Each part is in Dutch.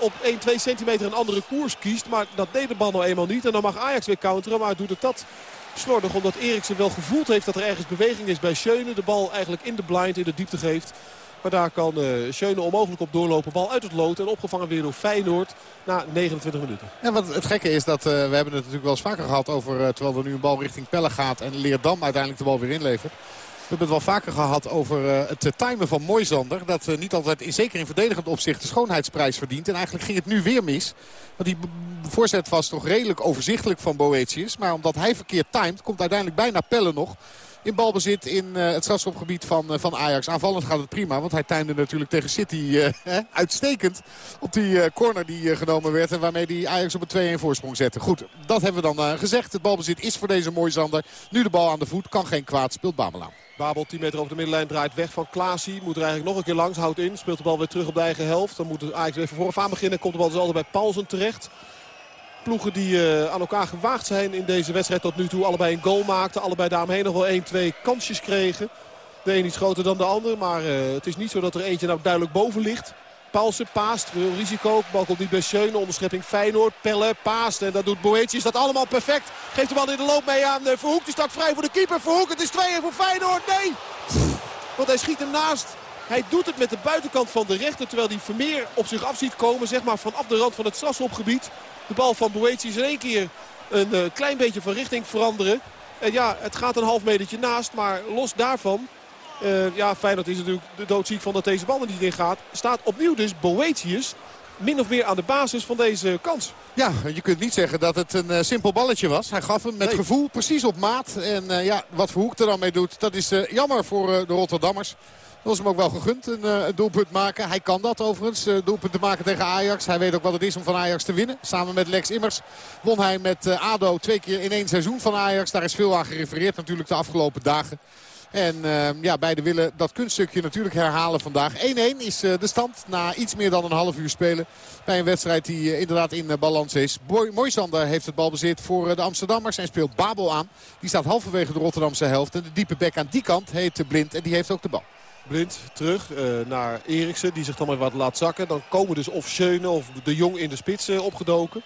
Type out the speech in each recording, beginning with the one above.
op 1, 2 centimeter een andere koers kiest. Maar dat deed de bal nou eenmaal niet. En dan mag Ajax weer counteren. Maar doet het dat slordig. Omdat Eriksen wel gevoeld heeft dat er ergens beweging is bij Schöne. De bal eigenlijk in de blind, in de diepte geeft. Maar daar kan uh, Schöne onmogelijk op doorlopen. Bal uit het lood en opgevangen weer door Feyenoord na 29 minuten. Ja, wat het gekke is dat uh, we hebben het natuurlijk wel eens vaker gehad over... Uh, terwijl er nu een bal richting Pelle gaat en Leerdam uiteindelijk de bal weer inlevert. We hebben het wel vaker gehad over uh, het timen van Moisander. Dat uh, niet altijd, zeker in verdedigend opzicht, de schoonheidsprijs verdient. En eigenlijk ging het nu weer mis. Want die voorzet was toch redelijk overzichtelijk van Boetius. Maar omdat hij verkeerd timed, komt uiteindelijk bijna Pelle nog in balbezit in het strafschopgebied van, van Ajax. Aanvallend gaat het prima, want hij timde natuurlijk tegen City uitstekend op die corner die genomen werd. En waarmee die Ajax op een 2-1 voorsprong zette. Goed, dat hebben we dan gezegd. Het balbezit is voor deze mooie Zander. Nu de bal aan de voet, kan geen kwaad, speelt Babel aan. Babel 10 meter over de middenlijn draait weg van Klaasie. Moet er eigenlijk nog een keer langs, houdt in. Speelt de bal weer terug op de eigen helft. Dan moet Ajax even vooraf aan beginnen. Komt de bal dus altijd bij Paulsen terecht. Ploegen die uh, aan elkaar gewaagd zijn in deze wedstrijd tot nu toe. Allebei een goal maakten. Allebei daaromheen nog wel 1, 2 kansjes kregen. De een iets groter dan de ander. Maar uh, het is niet zo dat er eentje nou duidelijk boven ligt. Paulsen paast, wil risico. Bal komt niet bij Schöne, onderschepping Feyenoord. Pelle paast en dat doet Boetius dat allemaal perfect. Geeft de bal in de loop mee aan uh, Verhoek. Die stak vrij voor de keeper. Verhoek, het is 2 voor Feyenoord. Nee! Want hij schiet hem naast. Hij doet het met de buitenkant van de rechter. Terwijl hij Vermeer op zich af ziet komen. Zeg maar vanaf de rand van het strafschopgebied. De bal van Boetius in één keer een uh, klein beetje van richting veranderen. En ja, het gaat een half metertje naast. Maar los daarvan... Uh, ja, Feyenoord is natuurlijk de doodziek van dat deze bal er niet in gaat. Staat opnieuw dus Boetius min of meer aan de basis van deze kans. Ja, je kunt niet zeggen dat het een uh, simpel balletje was. Hij gaf hem met nee. gevoel precies op maat. En uh, ja, wat Verhoek er dan mee doet, dat is uh, jammer voor de Rotterdammers. Dat was hem ook wel gegund, een, uh, een doelpunt maken. Hij kan dat overigens, uh, doelpunt te maken tegen Ajax. Hij weet ook wat het is om van Ajax te winnen. Samen met Lex Immers won hij met uh, ADO twee keer in één seizoen van Ajax. Daar is veel aan gerefereerd natuurlijk de afgelopen dagen. En uh, ja, beide willen dat kunststukje natuurlijk herhalen vandaag. 1-1 is uh, de stand na iets meer dan een half uur spelen. Bij een wedstrijd die uh, inderdaad in balans is. Moisander heeft het balbezit voor de Amsterdammers. En speelt Babel aan. Die staat halverwege de Rotterdamse helft. En de diepe bek aan die kant heet Blind. En die heeft ook de bal. Blind terug naar Eriksen. Die zich dan maar wat laat zakken. Dan komen dus of Schöne of de Jong in de spits opgedoken.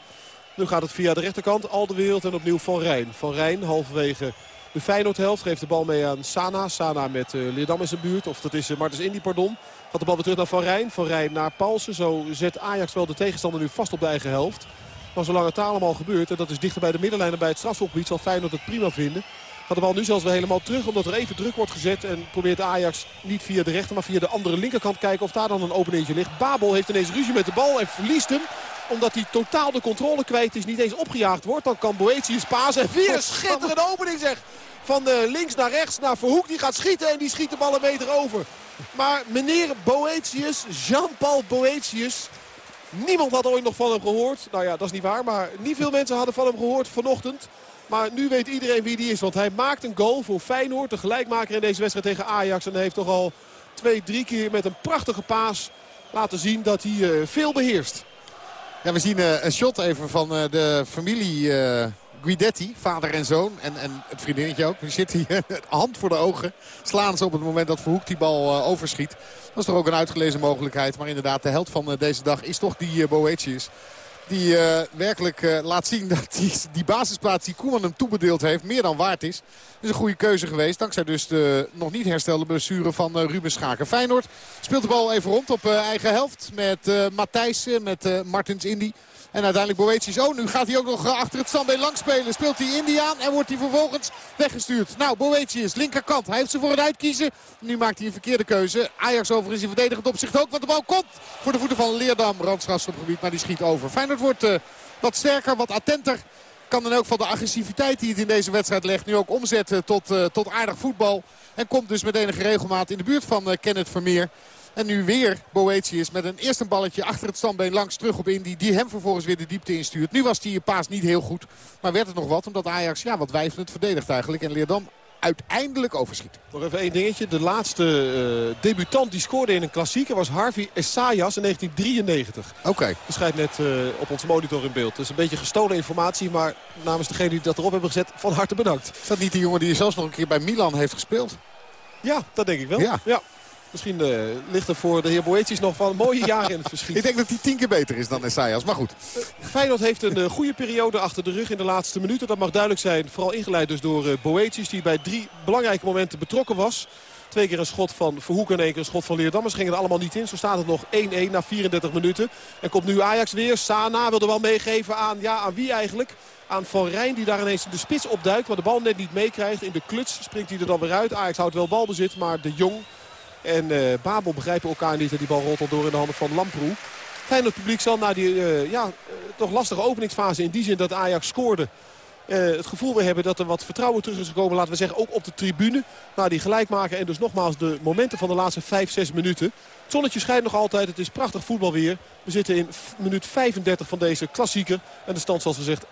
Nu gaat het via de rechterkant. Al de wereld en opnieuw Van Rijn. Van Rijn halverwege de Feyenoord-helft. Geeft de bal mee aan Sana. Sana met uh, Leerdam in zijn buurt. Of dat is uh, Martens Indy, pardon. Gaat de bal weer terug naar Van Rijn. Van Rijn naar Paulsen. Zo zet Ajax wel de tegenstander nu vast op de eigen helft. Maar zolang het allemaal gebeurt. En dat is dichter bij de middenlijn en bij het strafschopgebied. Zal Feyenoord het prima vinden. Gaat de bal nu zelfs weer helemaal terug. Omdat er even druk wordt gezet. En probeert Ajax niet via de rechter maar via de andere linkerkant kijken of daar dan een openingetje ligt. Babel heeft ineens ruzie met de bal en verliest hem omdat hij totaal de controle kwijt is. Niet eens opgejaagd wordt. Dan kan Boetius pasen. En weer een schitterende opening zeg. Van de links naar rechts naar Verhoek. Die gaat schieten en die schiet de bal een meter over. Maar meneer Boetius, Jean-Paul Boetius... Niemand had ooit nog van hem gehoord. Nou ja, dat is niet waar. Maar niet veel mensen hadden van hem gehoord vanochtend. Maar nu weet iedereen wie die is. Want hij maakt een goal voor Feyenoord. De gelijkmaker in deze wedstrijd tegen Ajax. En heeft toch al twee, drie keer met een prachtige paas laten zien dat hij uh, veel beheerst. Ja, we zien uh, een shot even van de familie Guidetti, vader en zoon. En, en het vriendinnetje ook. Die zit hier, hand voor de ogen. Slaan ze op het moment dat Verhoek die bal overschiet. Dat is toch ook een uitgelezen mogelijkheid. Maar inderdaad, de held van deze dag is toch die Boetius. Die werkelijk laat zien dat die, die basisplaats die Koeman hem toebedeeld heeft meer dan waard is. is een goede keuze geweest. Dankzij dus de nog niet herstelde blessure van Ruben Schaken. Feyenoord speelt de bal even rond op eigen helft. Met Matthijs, met Martins Indy. En uiteindelijk Boetius. Oh, nu gaat hij ook nog achter het standbeen langs spelen. Speelt hij Indiaan en wordt hij vervolgens weggestuurd. Nou, Boetius, linkerkant. Hij heeft ze voor het uitkiezen. Nu maakt hij een verkeerde keuze. Ajax overigens in verdedigend opzicht ook. Want de bal komt voor de voeten van Leerdam. Randschast op gebied, maar die schiet over. Feyenoord wordt uh, wat sterker, wat attenter. Kan dan ook van de agressiviteit die het in deze wedstrijd legt nu ook omzetten tot, uh, tot aardig voetbal. En komt dus met enige regelmaat in de buurt van Kenneth Vermeer. En nu weer Boetius met een eerste balletje achter het standbeen langs terug op Indy. Die hem vervolgens weer de diepte instuurt. Nu was die paas niet heel goed. Maar werd het nog wat omdat Ajax ja, wat wijfelend verdedigt eigenlijk. En Leerdam uiteindelijk overschiet. Nog even één dingetje. De laatste uh, debutant die scoorde in een klassieker was Harvey Essayas in 1993. Oké. Okay. Dat schijnt net uh, op onze monitor in beeld. Dus een beetje gestolen informatie. Maar namens degene die dat erop hebben gezet, van harte bedankt. Is dat niet die jongen die zelfs nog een keer bij Milan heeft gespeeld? Ja, dat denk ik wel. Ja. ja. Misschien uh, ligt er voor de heer Boetius nog van mooie jaren in het verschiet. Ik denk dat hij tien keer beter is dan Essayas, maar goed. Uh, Feyenoord heeft een uh, goede periode achter de rug in de laatste minuten. Dat mag duidelijk zijn. Vooral ingeleid dus door uh, Boetius die bij drie belangrijke momenten betrokken was. Twee keer een schot van Verhoek en één keer een schot van Leerdammers. Gingen er allemaal niet in. Zo staat het nog 1-1 na 34 minuten. En komt nu Ajax weer. Sana wilde wel meegeven aan, ja, aan wie eigenlijk? Aan Van Rijn die daar ineens in de spits opduikt. Maar de bal net niet meekrijgt. In de kluts springt hij er dan weer uit. Ajax houdt wel balbezit. Maar de Jong en uh, Babel begrijpen elkaar niet. En die bal rolt al door in de handen van Lamproe. Feyenoord publiek zal na die uh, ja, uh, toch lastige openingsfase in die zin dat Ajax scoorde... Het gevoel weer hebben dat er wat vertrouwen terug is gekomen. Laten we zeggen ook op de tribune. Nou, die gelijk maken. En dus nogmaals de momenten van de laatste 5, 6 minuten. Het zonnetje schijnt nog altijd. Het is prachtig voetbal weer. We zitten in minuut 35 van deze klassieker. En de stand zoals gezegd 1-1.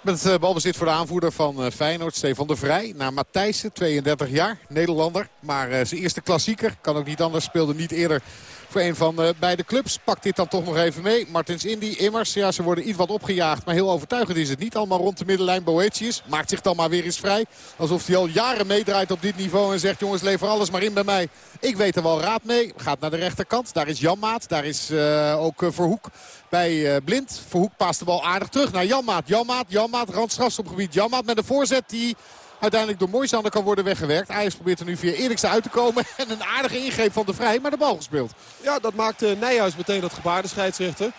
Met het balbezit voor de aanvoerder van Feyenoord, Stefan de Vrij. Naar Matthijssen, 32 jaar, Nederlander. Maar uh, zijn eerste klassieker, kan ook niet anders, speelde niet eerder voor een van de beide clubs. Pakt dit dan toch nog even mee. Martins Indy, Immers. Ja, ze worden iets wat opgejaagd. Maar heel overtuigend is het niet. Allemaal rond de middenlijn. Boetius maakt zich dan maar weer eens vrij. Alsof hij al jaren meedraait op dit niveau. En zegt jongens lever alles maar in bij mij. Ik weet er wel raad mee. Gaat naar de rechterkant. Daar is Janmaat. Daar is uh, ook uh, Verhoek bij Blind. Verhoek paast de bal aardig terug naar Janmaat. Janmaat, Janmaat. Randstrafstopgebied. Janmaat met een voorzet die uiteindelijk door Moisander kan worden weggewerkt. Ajax probeert er nu via Erikse uit te komen. En een aardige ingreep van de Vrij, maar de bal gespeeld. Ja, dat maakt Nijhuis meteen dat gebaar, de scheidsrechter.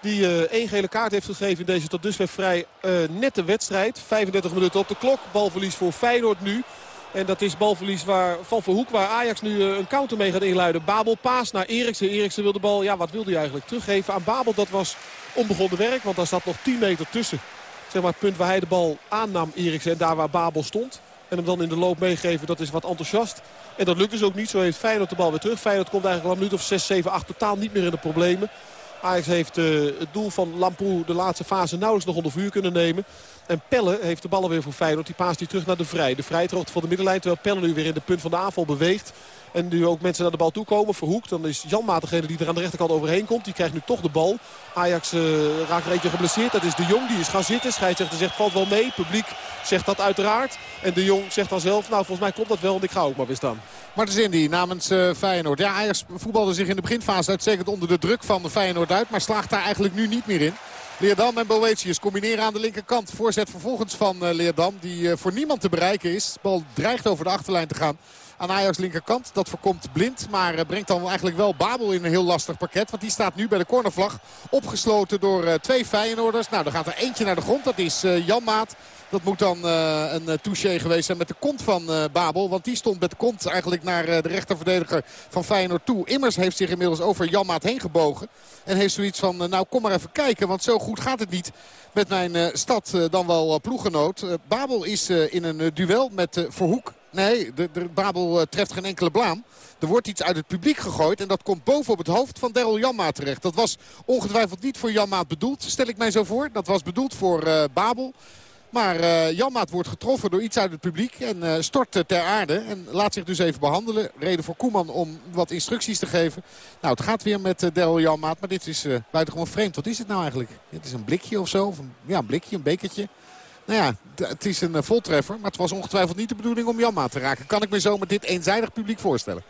Die uh, één gele kaart heeft gegeven in deze tot dusver vrij uh, nette wedstrijd. 35 minuten op de klok. Balverlies voor Feyenoord nu. En dat is balverlies waar, van Verhoek waar Ajax nu uh, een counter mee gaat inluiden. Babel paas naar Eriksen. Eriksen wil de bal, ja wat wilde hij eigenlijk, teruggeven aan Babel. Dat was onbegonnen werk, want daar zat nog 10 meter tussen zeg maar, het punt waar hij de bal aannam, Eriksen. En daar waar Babel stond. En hem dan in de loop meegeven, dat is wat enthousiast. En dat lukt dus ook niet. Zo heeft Feyenoord de bal weer terug. Feyenoord komt eigenlijk al een minuut of 6, 7, 8 totaal niet meer in de problemen. Ajax heeft uh, het doel van Lamproe de laatste fase nauwelijks nog onder vuur kunnen nemen. En Pelle heeft de ballen weer voor Feyenoord. Die paast die terug naar de Vrij. De Vrij van de middenlijn. Terwijl Pelle nu weer in de punt van de aanval beweegt. En nu ook mensen naar de bal toe komen. Verhoekt. Dan is Janmaat degene die er aan de rechterkant overheen komt. Die krijgt nu toch de bal. Ajax uh, raakt er eentje geblesseerd. Dat is de Jong. Die is gaan zitten. Scheidsrechter zegt valt wel mee. Publiek zegt dat uiteraard. En de Jong zegt dan zelf. Nou volgens mij klopt dat wel. Want ik ga ook maar weer staan. Martens Indy namens uh, Feyenoord. Ja, Ajax voetbalde zich in de beginfase uitstekend onder de druk van de Feyenoord uit. Maar slaagt daar eigenlijk nu niet meer in. Leerdam en Boetius combineren aan de linkerkant. Voorzet vervolgens van uh, Leerdam die voor niemand te bereiken is. De bal dreigt over de achterlijn te gaan aan Ajax linkerkant. Dat voorkomt blind, maar uh, brengt dan eigenlijk wel Babel in een heel lastig pakket. Want die staat nu bij de cornervlag opgesloten door uh, twee Feyenoorders. Nou, dan gaat er eentje naar de grond. Dat is uh, Jan Maat. Dat moet dan een touché geweest zijn met de kont van Babel. Want die stond met de kont eigenlijk naar de rechterverdediger van Feyenoord toe. Immers heeft zich inmiddels over Janmaat heen gebogen. En heeft zoiets van, nou kom maar even kijken. Want zo goed gaat het niet met mijn stad dan wel ploeggenoot. Babel is in een duel met Verhoek. Nee, de, de Babel treft geen enkele blaam. Er wordt iets uit het publiek gegooid en dat komt boven op het hoofd van Daryl Janmaat terecht. Dat was ongetwijfeld niet voor Janmaat bedoeld, stel ik mij zo voor. Dat was bedoeld voor Babel. Maar uh, Janmaat wordt getroffen door iets uit het publiek en stort ter aarde. En laat zich dus even behandelen. Reden voor Koeman om wat instructies te geven. Nou, het gaat weer met uh, Daryl Janmaat. Maar dit is buitengewoon vreemd. Wat is het nou eigenlijk? Het is een blikje of zo. Een, ja, een blikje, een bekertje. Nou ja, het is een voltreffer. Maar het was ongetwijfeld niet de bedoeling om Janmaat te raken. Kan ik me zo met dit eenzijdig publiek voorstellen.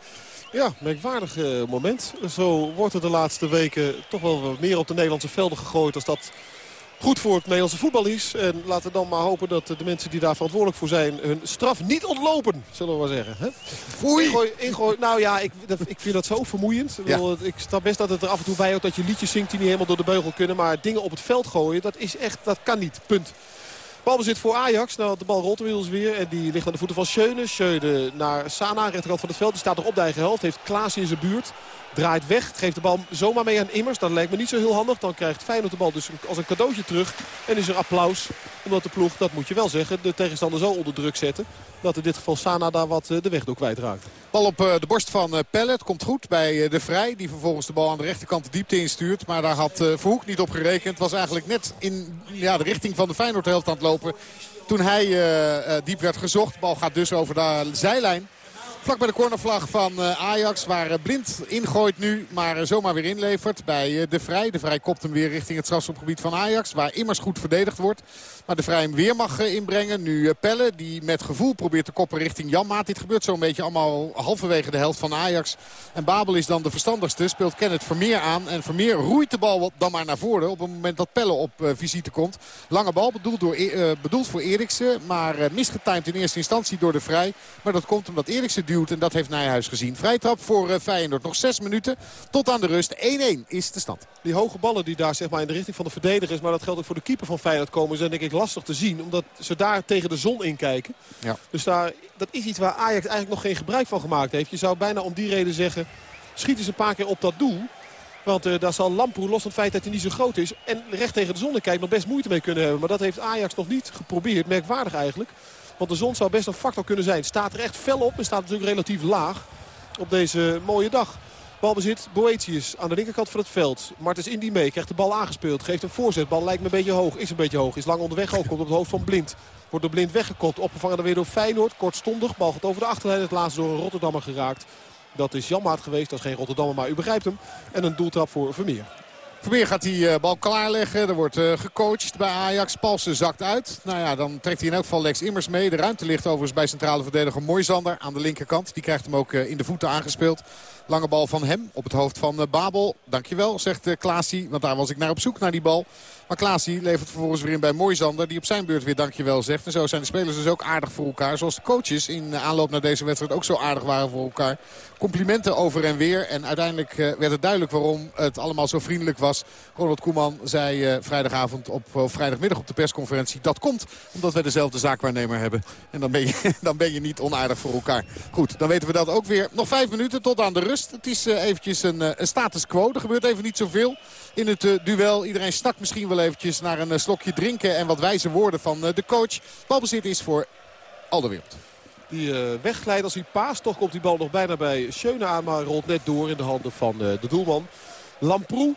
Ja, merkwaardig uh, moment. Zo wordt er de laatste weken toch wel wat meer op de Nederlandse velden gegooid als dat goed voor het Nederlandse voetbal is. En laten we dan maar hopen dat de mensen die daar verantwoordelijk voor zijn... hun straf niet ontlopen, zullen we maar zeggen. Hè? Foei! Ingooi, ingooi, nou ja, ik, dat, ik vind dat zo vermoeiend. Ja. Ik sta best dat het er af en toe bij ook dat je liedjes zingt die niet helemaal door de beugel kunnen. Maar dingen op het veld gooien, dat is echt, dat kan niet. Punt. Balbezit voor Ajax. Nou, de bal rolt inmiddels weer. En die ligt aan de voeten van Schöne. Schöne naar Sana, rechterkant van het veld. Die staat er op de eigen helft. Heeft Klaas in zijn buurt. Draait weg. Geeft de bal zomaar mee aan Immers. Dat lijkt me niet zo heel handig. Dan krijgt Feyenoord de bal dus als een cadeautje terug. En is er applaus. Omdat de ploeg, dat moet je wel zeggen, de tegenstander zo onder druk zetten. Dat in dit geval Sana daar wat de weg door kwijtraakt. Bal op de borst van Pellet. Komt goed bij de Vrij. Die vervolgens de bal aan de rechterkant de diepte instuurt. Maar daar had Verhoek niet op gerekend. Was eigenlijk net in ja, de richting van de Feyenoord aan het lopen. Toen hij diep werd gezocht. Bal gaat dus over de zijlijn Vlak bij de cornervlag van Ajax. Waar Blind ingooit nu. Maar zomaar weer inlevert bij De Vrij. De Vrij kopt hem weer richting het strafschopgebied van Ajax. Waar immers goed verdedigd wordt. De Vrij hem weer mag inbrengen. Nu Pelle die met gevoel probeert te koppen richting Janmaat. Dit gebeurt zo'n beetje allemaal halverwege de helft van Ajax. En Babel is dan de verstandigste. Speelt Kenneth Vermeer aan. En Vermeer roeit de bal dan maar naar voren. Op het moment dat Pelle op visite komt. Lange bal bedoeld, door, bedoeld voor Eriksen. Maar misgetimed in eerste instantie door De Vrij. Maar dat komt omdat Eriksen duwt. En dat heeft Nijhuis gezien. Vrijtrap voor Feyenoord. Nog zes minuten tot aan de rust. 1-1 is de stand. Die hoge ballen die daar zeg maar, in de richting van de verdedigers. Maar dat geldt ook voor de keeper van Feyenoord komen. Zijn denk ik lastig te zien. Omdat ze daar tegen de zon in kijken. Ja. Dus daar, dat is iets waar Ajax eigenlijk nog geen gebruik van gemaakt heeft. Je zou bijna om die reden zeggen... schiet eens een paar keer op dat doel. Want uh, daar zal Lamproe, los van het feit dat hij niet zo groot is... en recht tegen de zon kijkt, nog best moeite mee kunnen hebben. Maar dat heeft Ajax nog niet geprobeerd. Merkwaardig eigenlijk. Want de zon zou best een factor kunnen zijn. Staat er echt fel op en staat natuurlijk relatief laag op deze mooie dag. Balbezit Boetius aan de linkerkant van het veld. Martens Indy mee, krijgt de bal aangespeeld. Geeft een voorzet, bal lijkt me een beetje hoog. Is een beetje hoog, is lang onderweg ook. Komt op het hoofd van Blind. Wordt door Blind weggekopt. Opgevangen dan weer door Feyenoord. Kortstondig, bal gaat over de achterlijn. Het laatste door een Rotterdammer geraakt. Dat is Janmaat geweest, dat is geen Rotterdammer, maar u begrijpt hem. En een doeltrap voor Vermeer. Vermeer gaat die eh, bal klaarleggen. Er wordt uh, gecoacht bij Ajax. Palsen zakt uit. Nou ja, dan trekt hij in elk geval Lex Immers mee. De ruimte ligt overigens bij centrale verdediger Moisander aan de linkerkant. Die krijgt hem ook uh, in de voeten aangespeeld. Lange bal van hem op het hoofd van Babel. Dankjewel, zegt Klaasie. Want daar was ik naar op zoek naar die bal. Maar Klaasie levert vervolgens weer in bij Moisander. Die op zijn beurt weer dankjewel zegt. En zo zijn de spelers dus ook aardig voor elkaar. Zoals de coaches in aanloop naar deze wedstrijd ook zo aardig waren voor elkaar. Complimenten over en weer. En uiteindelijk werd het duidelijk waarom het allemaal zo vriendelijk was. Ronald Koeman zei vrijdagavond op, vrijdagmiddag op de persconferentie. Dat komt omdat wij dezelfde zaakwaarnemer hebben. En dan ben, je, dan ben je niet onaardig voor elkaar. Goed, dan weten we dat ook weer. Nog vijf minuten tot aan de rust. Het is eventjes een, een status quo. Er gebeurt even niet zoveel in het duel. Iedereen snakt misschien wel eventjes naar een slokje drinken. En wat wijze woorden van de coach. Balbezit is voor Alderwereld. Die wegglijdt als hij paast. Toch komt die bal nog bijna bij Schöne aan. Maar rolt net door in de handen van de doelman. Lamproe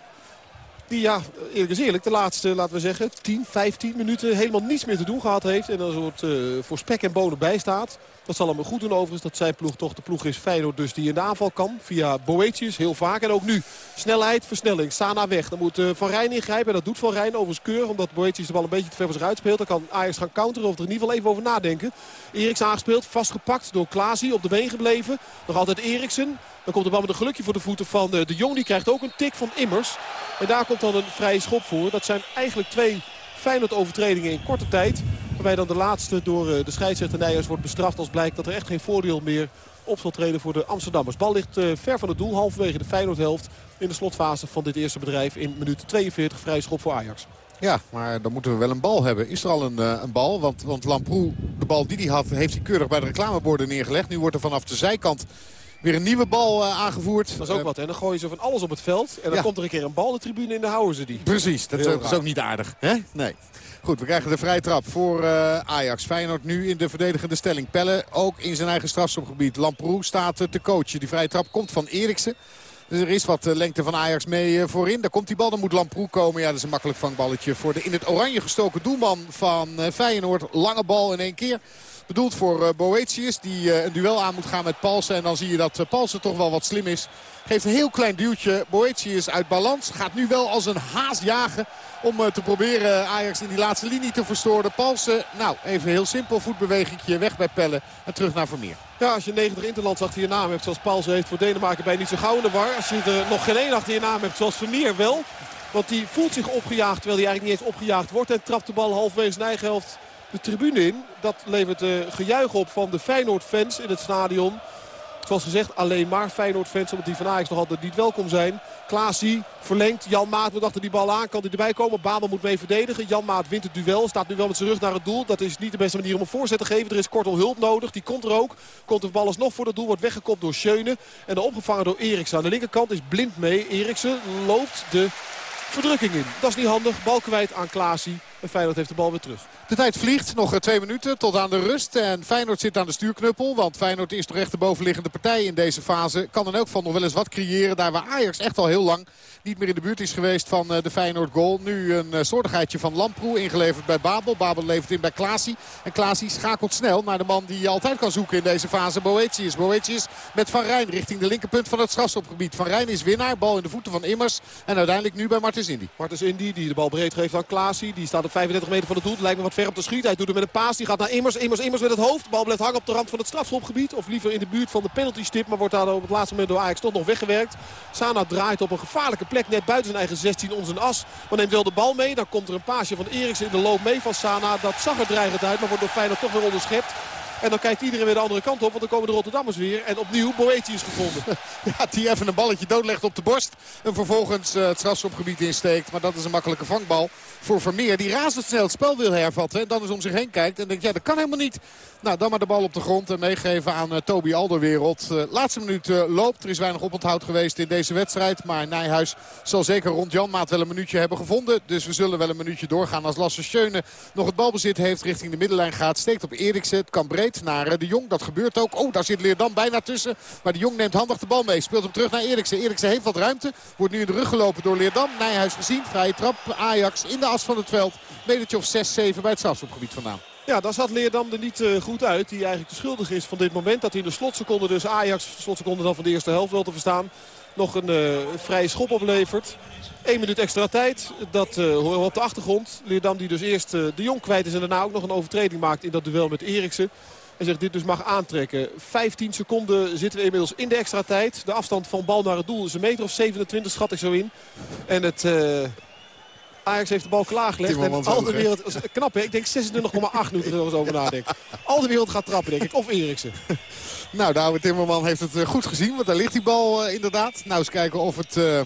die ja, eerlijk is eerlijk, de laatste, laten we zeggen, 10, 15 minuten helemaal niets meer te doen gehad heeft. En een soort uh, voor spek en bonen bij staat. Dat zal hem goed doen overigens dat zijn ploeg toch de ploeg is Feyenoord dus die in de aanval kan. Via Boetius heel vaak en ook nu. Snelheid, versnelling, Sana weg. Dan moet uh, Van Rijn ingrijpen en dat doet Van Rijn overigens keur. Omdat Boetius de bal een beetje te ver voor zich uitspeelt. Dan kan Ajax gaan counteren of er in ieder geval even over nadenken. Eriks aangespeeld, vastgepakt door Klaasie, op de been gebleven. Nog altijd Eriksen. Dan komt de bal met een gelukje voor de voeten van de, de Jong. Die krijgt ook een tik van Immers. En daar komt dan een vrije schop voor. Dat zijn eigenlijk twee Feyenoord-overtredingen in korte tijd. Waarbij dan de laatste door eh, de scheidsrechter Nijers wordt bestraft als blijkt dat er echt geen voordeel meer op zal treden voor de Amsterdammers. Bal ligt eh, ver van het doel, halverwege de Feyenoord-helft in de slotfase van dit eerste bedrijf in minuut 42. Vrije schop voor Ajax. Ja, maar dan moeten we wel een bal hebben. Is er al een, eh, een bal? Want, want Lamproe, de bal die hij had, heeft hij keurig bij de reclameborden neergelegd. Nu wordt er vanaf de zijkant Weer een nieuwe bal uh, aangevoerd. Dat is ook wat. En dan gooien ze van alles op het veld. En dan komt er een keer een bal de tribune in de houden ze die. Precies. Dat, is ook, niet aardig. Hè? Nee. Goed, we krijgen de vrije trap voor uh, Ajax. Feyenoord nu in de verdedigende stelling. Pelle ook in zijn eigen strafschopgebied. Lamproe staat te coachen. Die vrije trap komt van Eriksen. Dus er is wat lengte van Ajax mee voorin. Daar komt die bal, dan moet Lamproe komen. Ja, dat is een makkelijk vangballetje voor de in het oranje gestoken doelman van Feyenoord. Lange bal in één keer. Bedoeld voor uh, Boetius die uh, een duel aan moet gaan met Palsen. En dan zie je dat uh, Palsen toch wel wat slim is. Geeft een heel klein duwtje. Boetius uit balans. Gaat nu wel als een haas jagen om te proberen Ajax in die laatste linie te verstoren. Palsen, nou even heel simpel. Voetbewegingje weg bij Pelle en terug naar Vermeer. Ja, als je 90 interlands achter je naam hebt zoals Palsen heeft voor Denemarken bij niet zo gauw in. Als je er nog geen één achter je naam hebt zoals Vermeer wel. Want die voelt zich opgejaagd terwijl hij eigenlijk niet eens opgejaagd wordt. En trapt de bal halfweer zijn eigen helft de tribune in. Dat levert uh, gejuich op van de Feyenoord-fans in het stadion. Zoals gezegd, alleen maar Feyenoord-fans, omdat die van Ajax nog altijd niet welkom zijn. Klaasie verlengt. Jan Maat moet achter die bal aan. Kan hij erbij komen? Babel moet mee verdedigen. Jan Maat wint het duel. Staat nu wel met zijn rug naar het doel. Dat is niet de beste manier om een voorzet te geven. Er is kortom hulp nodig. Die komt er ook. Komt de bal alsnog voor het doel. Wordt weggekopt door Schöne. En dan opgevangen door Eriksen. Aan de linkerkant is blind mee. Eriksen loopt de verdrukking in. Dat is niet handig. Bal kwijt aan Klaasie. En Feyenoord heeft de bal weer terug. De tijd vliegt. Nog twee minuten tot aan de rust. En Feyenoord zit aan de stuurknuppel. Want Feyenoord is toch echt de bovenliggende partij in deze fase. Kan in elk geval nog wel eens wat creëren. Daar waar Ajax echt al heel lang niet meer in de buurt is geweest van de Feyenoord goal. Nu een soortigheidje van Lamproe ingeleverd bij Babel. Babel levert in bij Klaasie. En Klaasie schakelt snel naar de man die je altijd kan zoeken in deze fase. Boetius. Boetius met Van Rijn richting de linkerpunt van het strafstopgebied. Van Rijn is winnaar. Bal in de voeten van Immers. En uiteindelijk nu bij Martens Indy. Martens die de bal breed geeft aan Klaasie. Die staat op 35 meter van het doel. Lijkt me wat ver op de schiet. Hij doet het met een paas. Die gaat naar Immers. Immers, Immers met het hoofd. De bal blijft hangen op de rand van het strafschopgebied. Of liever in de buurt van de penaltystip. Maar wordt daar op het laatste moment door Ajax toch nog weggewerkt. Sana draait op een gevaarlijke plek. Net buiten zijn eigen 16 ons een as. Maar neemt wel de bal mee. Dan komt er een paasje van Eriksen in de loop mee van Sana. Dat zag er dreigend uit. Maar wordt door Feyenoord toch weer onderschept. En dan kijkt iedereen weer de andere kant op. Want dan komen de Rotterdammers weer. En opnieuw Boetius gevonden. Ja, die even een balletje doodlegt op de borst. En vervolgens uh, het strafschopgebied insteekt. Maar dat is een makkelijke vangbal voor Vermeer. Die razendsnel het spel wil hervatten. En dan eens om zich heen kijkt. En denkt, ja, dat kan helemaal niet. Nou, dan maar de bal op de grond en meegeven aan uh, Toby Alderwereld. Uh, laatste minuut loopt. Er is weinig oponthoud geweest in deze wedstrijd. Maar Nijhuis zal zeker rond Janmaat wel een minuutje hebben gevonden. Dus we zullen wel een minuutje doorgaan. Als Lasse Schöne nog het balbezit heeft richting de middenlijn gaat. Steekt op Eriksen. Kan naar de Jong. Dat gebeurt ook. Oh, daar zit Leerdam bijna tussen. Maar de Jong neemt handig de bal mee. Speelt hem terug naar Eriksen. Eriksen heeft wat ruimte. Wordt nu in de rug gelopen door Leerdam. Nijhuis gezien. Vrije trap. Ajax in de as van het veld. Metertje of 6-7 bij het strafschopgebied vandaan. Ja, daar zat Leerdam er niet uh, goed uit. Die eigenlijk de schuldig is van dit moment. Dat hij in de slotseconde, dus Ajax, slotseconde dan van de eerste helft wel te verstaan. Nog een uh, vrije schop oplevert. Eén minuut extra tijd. Dat uh, horen we op de achtergrond. Leerdam die dus eerst de Jong kwijt is en daarna ook nog een overtreding maakt in dat duel met Eriksen. En zegt dit dus mag aantrekken. 15 seconden zitten we inmiddels in de extra tijd. De afstand van bal naar het doel is een meter of 27 schat ik zo in. En het... Ajax heeft de bal klaargelegd. En al de wereld, knap hè, ik denk 26,8 nu ik er eens over nadenk. Al de wereld gaat trappen denk ik, of Eriksen. Nou, de oude Timmerman heeft het goed gezien, want daar ligt die bal uh, inderdaad. Nou, eens kijken of het... Uh,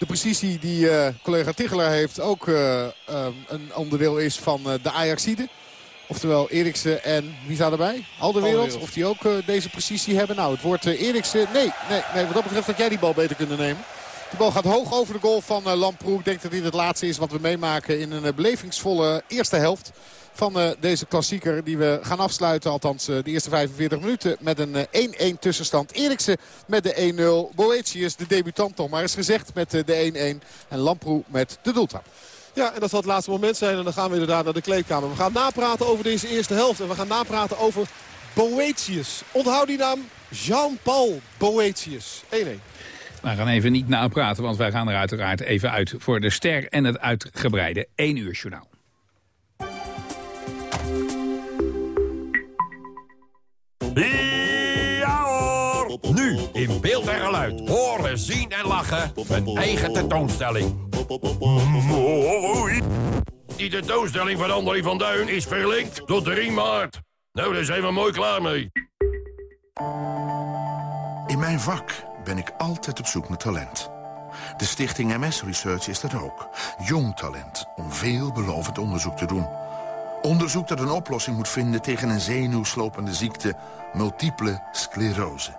de precisie die uh, collega Tichelaar heeft ook een onderdeel is van de Ajaxide. Oftewel Eriksen en wie staat erbij? Al de wereld. Of die ook deze precisie hebben. Nou, het wordt Eriksen. Nee, nee, nee, wat dat betreft had jij die bal beter kunnen nemen. De bal gaat hoog over de goal van Lamproe. Ik denk dat dit het laatste is wat we meemaken in een belevingsvolle eerste helft van uh, deze klassieker die we gaan afsluiten. Althans uh, de eerste 45 minuten met een 1-1 tussenstand. Eriksen met de 1-0. Boetius, de debutant toch maar eens gezegd met de 1-1. En Lamproe met de doeltrap. Ja, en dat zal het laatste moment zijn. En dan gaan we inderdaad naar de kleedkamer. We gaan napraten over deze eerste helft. En we gaan napraten over Boetius. Onthoud die naam Jean-Paul Boetius. 1-1. We gaan even niet napraten, want wij gaan er uiteraard even uit voor de ster en het uitgebreide 1 uur journaal. In beeld en geluid. Horen, zien en lachen. Een eigen tentoonstelling. Mooi! Die tentoonstelling van André van Duin is verlinkt tot 3 maart. Nou, daar zijn we mooi klaar mee. In mijn vak ben ik altijd op zoek naar talent. De stichting MS Research is dat ook. Jong talent om veelbelovend onderzoek te doen. Onderzoek dat een oplossing moet vinden tegen een zenuwslopende ziekte... multiple sclerose.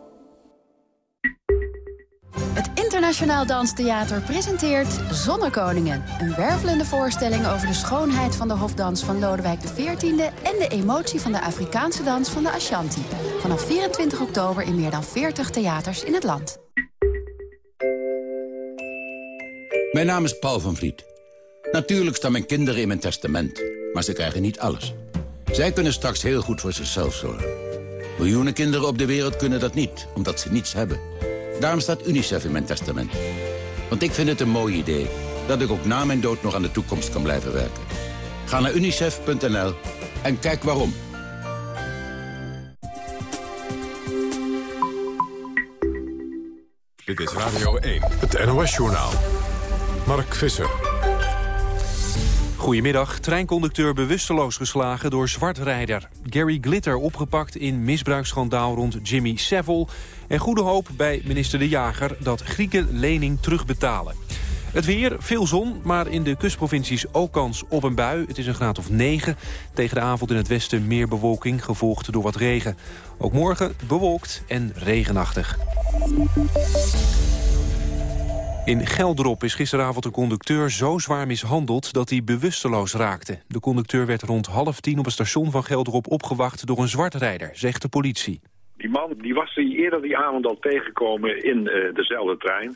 Het Internationaal Danstheater presenteert Zonnekoningen. Een wervelende voorstelling over de schoonheid van de hofdans van Lodewijk XIV... en de emotie van de Afrikaanse dans van de Ashanti. Vanaf 24 oktober in meer dan 40 theaters in het land. Mijn naam is Paul van Vliet. Natuurlijk staan mijn kinderen in mijn testament, maar ze krijgen niet alles. Zij kunnen straks heel goed voor zichzelf zorgen. Miljoenen kinderen op de wereld kunnen dat niet, omdat ze niets hebben. Daarom staat UNICEF in mijn testament. Want ik vind het een mooi idee dat ik ook na mijn dood nog aan de toekomst kan blijven werken. Ga naar unicef.nl en kijk waarom. Dit is Radio 1, het NOS-journaal. Mark Visser. Goedemiddag. Treinconducteur bewusteloos geslagen door zwartrijder. Gary Glitter opgepakt in misbruiksschandaal rond Jimmy Savile. En goede hoop bij minister De Jager dat Grieken lening terugbetalen. Het weer, veel zon, maar in de kustprovincies ook kans op een bui. Het is een graad of 9. Tegen de avond in het westen meer bewolking, gevolgd door wat regen. Ook morgen bewolkt en regenachtig. In Geldrop is gisteravond een conducteur zo zwaar mishandeld dat hij bewusteloos raakte. De conducteur werd rond half tien op het station van Geldrop opgewacht door een zwartrijder, zegt de politie. Die man die was hij eerder die avond al tegengekomen in uh, dezelfde trein.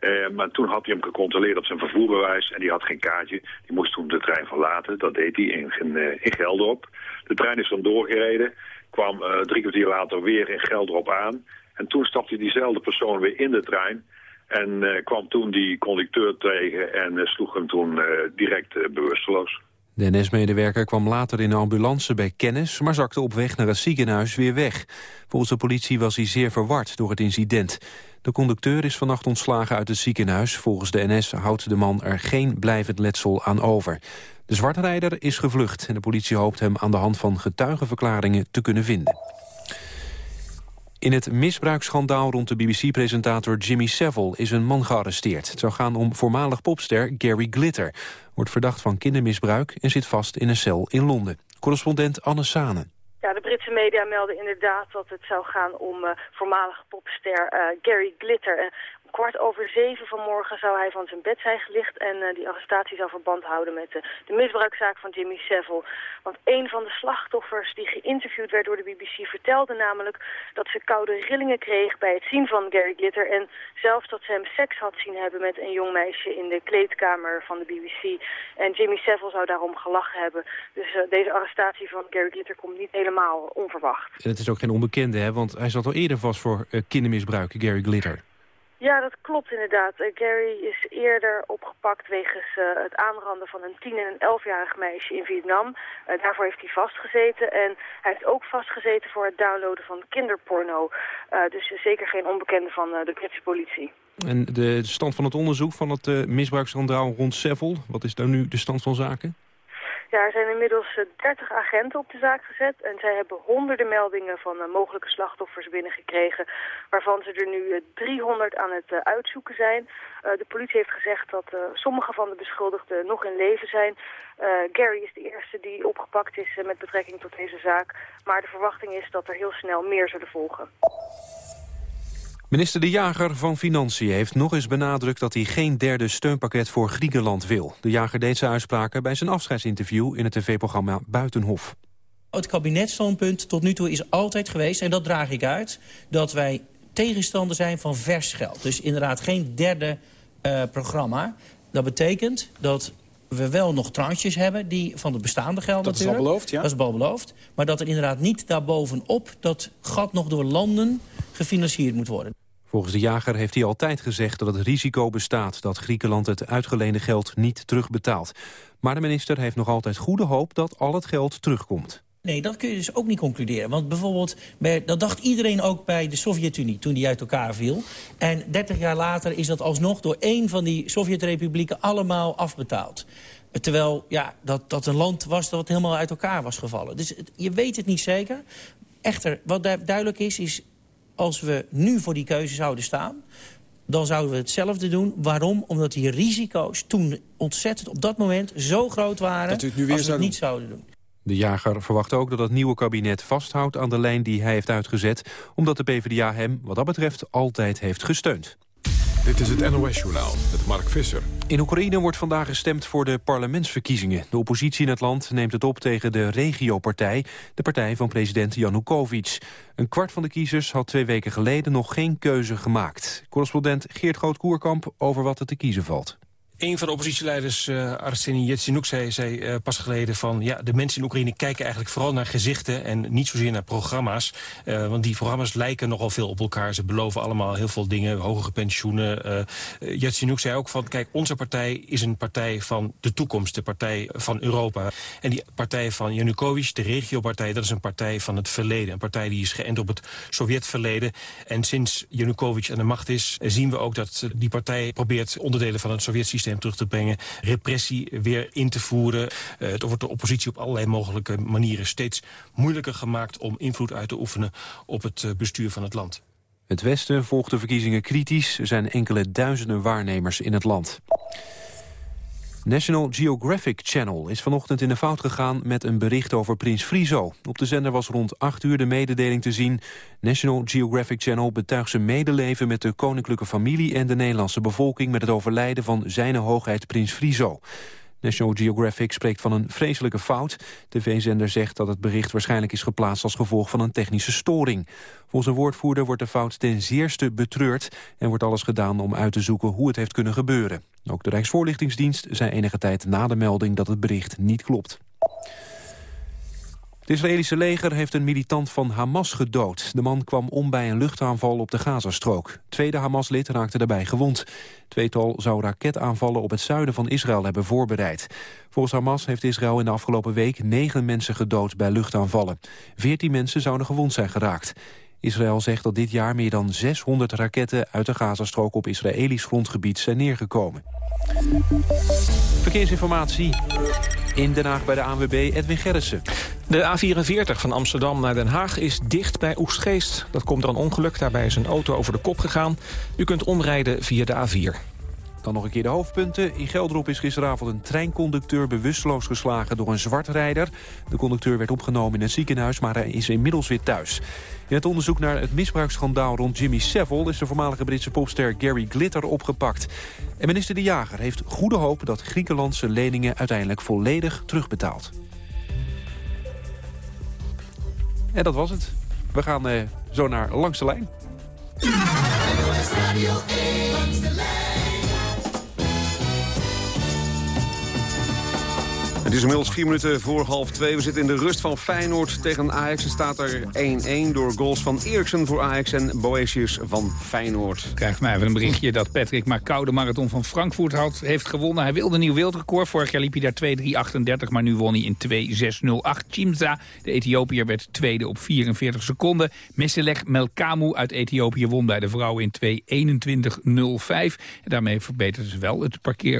Uh, maar toen had hij hem gecontroleerd op zijn vervoerbewijs en die had geen kaartje. Die moest toen de trein verlaten, dat deed hij in, in, in Geldrop. De trein is dan doorgereden, kwam drie kwartier later weer in Geldrop aan. En toen stapte diezelfde persoon weer in de trein... En uh, kwam toen die conducteur tegen en uh, sloeg hem toen uh, direct bewusteloos. De NS-medewerker kwam later in de ambulance bij kennis... maar zakte op weg naar het ziekenhuis weer weg. Volgens de politie was hij zeer verward door het incident. De conducteur is vannacht ontslagen uit het ziekenhuis. Volgens de NS houdt de man er geen blijvend letsel aan over. De zwartrijder is gevlucht en de politie hoopt hem aan de hand van getuigenverklaringen te kunnen vinden. In het misbruiksschandaal rond de BBC-presentator Jimmy Savile is een man gearresteerd. Het zou gaan om voormalig popster Gary Glitter. Wordt verdacht van kindermisbruik en zit vast in een cel in Londen. Correspondent Anne Sane. Ja, de Britse media melden inderdaad dat het zou gaan om uh, voormalige popster uh, Gary Glitter. Kwart over zeven vanmorgen zou hij van zijn bed zijn gelicht... en uh, die arrestatie zou verband houden met uh, de misbruikzaak van Jimmy Savile. Want een van de slachtoffers die geïnterviewd werd door de BBC... vertelde namelijk dat ze koude rillingen kreeg bij het zien van Gary Glitter... en zelfs dat ze hem seks had zien hebben met een jong meisje in de kleedkamer van de BBC. En Jimmy Savile zou daarom gelachen hebben. Dus uh, deze arrestatie van Gary Glitter komt niet helemaal onverwacht. En het is ook geen onbekende, hè? want hij zat al eerder vast voor kindermisbruik, Gary Glitter. Ja, dat klopt inderdaad. Uh, Gary is eerder opgepakt wegens uh, het aanranden van een 10- en een 11-jarig meisje in Vietnam. Uh, daarvoor heeft hij vastgezeten. En hij heeft ook vastgezeten voor het downloaden van kinderporno. dus zeker geen onbekende van de Britse politie. En de stand van het onderzoek van het misbruiksschandaal rond Seville, wat is daar nu de stand van zaken? Ja, er zijn inmiddels 30 agenten op de zaak gezet en zij hebben honderden meldingen van uh, mogelijke slachtoffers binnengekregen, waarvan ze er nu uh, 300 aan het uitzoeken zijn. de politie heeft gezegd dat sommige van de beschuldigden nog in leven zijn. Gary is de eerste die opgepakt is met betrekking tot deze zaak, maar de verwachting is dat er heel snel meer zullen volgen. Minister De Jager van Financiën heeft nog eens benadrukt dat hij geen derde steunpakket voor Griekenland wil. De Jager deed zijn uitspraken bij zijn afscheidsinterview in het tv-programma Buitenhof. Het kabinetstandpunt tot nu toe is altijd geweest, en dat draag ik uit, dat wij tegenstander zijn van vers geld. Dus inderdaad geen derde uh, programma. Dat betekent dat we wel nog tranches hebben die van het bestaande geld dat natuurlijk. is al beloofd, ja. Dat is al beloofd. Maar dat er inderdaad niet daarbovenop dat gat nog door landen gefinancierd moet worden. Volgens de jager heeft hij altijd gezegd dat het risico bestaat... dat Griekenland het uitgeleende geld niet terugbetaalt. Maar de minister heeft nog altijd goede hoop dat al het geld terugkomt. Nee, dat kun je dus ook niet concluderen. Want bijvoorbeeld, bij, dat dacht iedereen ook bij de Sovjet-Unie toen die uit elkaar viel. En 30 jaar later is dat alsnog door één van die Sovjet-republieken allemaal afbetaald. Terwijl ja, dat, dat een land was dat helemaal uit elkaar was gevallen. Dus je weet het niet zeker. Echter, wat duidelijk is, is als we nu voor die keuze zouden staan dan zouden we hetzelfde doen. Waarom? Omdat die risico's toen ontzettend op dat moment zo groot waren... Dat u het nu weer als we het zou niet zouden doen. De jager verwacht ook dat het nieuwe kabinet vasthoudt aan de lijn die hij heeft uitgezet... omdat de PvdA hem, wat dat betreft, altijd heeft gesteund. Dit is het NOS-journaal met Mark Visser. In Oekraïne wordt vandaag gestemd voor de parlementsverkiezingen. De oppositie in het land neemt het op tegen de regiopartij... de partij van president Janukovic. Een kwart van de kiezers had twee weken geleden nog geen keuze gemaakt. Correspondent Geert Groot-Koerkamp over wat er te kiezen valt. Een van de oppositieleiders, uh, Arseniy Yatsenuk, zei, zei uh, pas geleden van... ja, de mensen in Oekraïne kijken eigenlijk vooral naar gezichten... en niet zozeer naar programma's. Uh, want die programma's lijken nogal veel op elkaar. Ze beloven allemaal heel veel dingen, hogere pensioenen. Uh, Yatsenuk zei ook van, kijk, onze partij is een partij van de toekomst. De partij van Europa. En die partij van Yanukovych, de regiopartij... dat is een partij van het verleden. Een partij die is geënt op het Sovjetverleden. En sinds Yanukovych aan de macht is... zien we ook dat die partij probeert onderdelen van het Sovjetsysteem systeem terug te brengen, repressie weer in te voeren. Uh, het wordt de oppositie op allerlei mogelijke manieren steeds moeilijker gemaakt om invloed uit te oefenen op het bestuur van het land. Het Westen volgt de verkiezingen kritisch. Er zijn enkele duizenden waarnemers in het land. National Geographic Channel is vanochtend in de fout gegaan met een bericht over Prins Frizo. Op de zender was rond 8 uur de mededeling te zien. National Geographic Channel betuigt zijn medeleven met de koninklijke familie en de Nederlandse bevolking met het overlijden van zijn hoogheid Prins Frizo. National Geographic spreekt van een vreselijke fout. De tv-zender zegt dat het bericht waarschijnlijk is geplaatst als gevolg van een technische storing. Volgens een woordvoerder wordt de fout ten zeerste betreurd... en wordt alles gedaan om uit te zoeken hoe het heeft kunnen gebeuren. Ook de Rijksvoorlichtingsdienst zei enige tijd na de melding dat het bericht niet klopt. Het Israëlische leger heeft een militant van Hamas gedood. De man kwam om bij een luchtaanval op de Gazastrook. Tweede Hamas-lid raakte daarbij gewond. Tweetal zou raketaanvallen op het zuiden van Israël hebben voorbereid. Volgens Hamas heeft Israël in de afgelopen week negen mensen gedood bij luchtaanvallen. Veertien mensen zouden gewond zijn geraakt. Israël zegt dat dit jaar meer dan 600 raketten uit de Gazastrook op Israëlisch grondgebied zijn neergekomen. Verkeersinformatie in Den Haag bij de ANWB Edwin Gerritsen. De A44 van Amsterdam naar Den Haag is dicht bij Oestgeest. Dat komt door een ongeluk, daarbij is een auto over de kop gegaan. U kunt omrijden via de A4. Dan nog een keer de hoofdpunten. In Gelderop is gisteravond een treinconducteur bewusteloos geslagen door een zwartrijder. De conducteur werd opgenomen in het ziekenhuis, maar hij is inmiddels weer thuis. In het onderzoek naar het misbruiksschandaal rond Jimmy Savile... is de voormalige Britse popster Gary Glitter opgepakt. En minister De Jager heeft goede hoop dat Griekenland zijn leningen uiteindelijk volledig terugbetaalt. En dat was het. We gaan uh, zo naar Langs de Lijn. Het is inmiddels vier minuten voor half twee. We zitten in de rust van Feyenoord tegen Ajax. Er staat er 1-1 door goals van Eriksen voor Ajax en Boetius van Feyenoord. Krijgt mij even een berichtje dat Patrick Macau de marathon van Frankfurt had, heeft gewonnen. Hij wilde een nieuw wereldrecord. Vorig jaar liep hij daar 2.338, maar nu won hij in 2.608. Chimza, de Ethiopiër, werd tweede op 44 seconden. Messelech Melkamu uit Ethiopië won bij de vrouwen in 2.21.05. En daarmee verbeterde ze wel het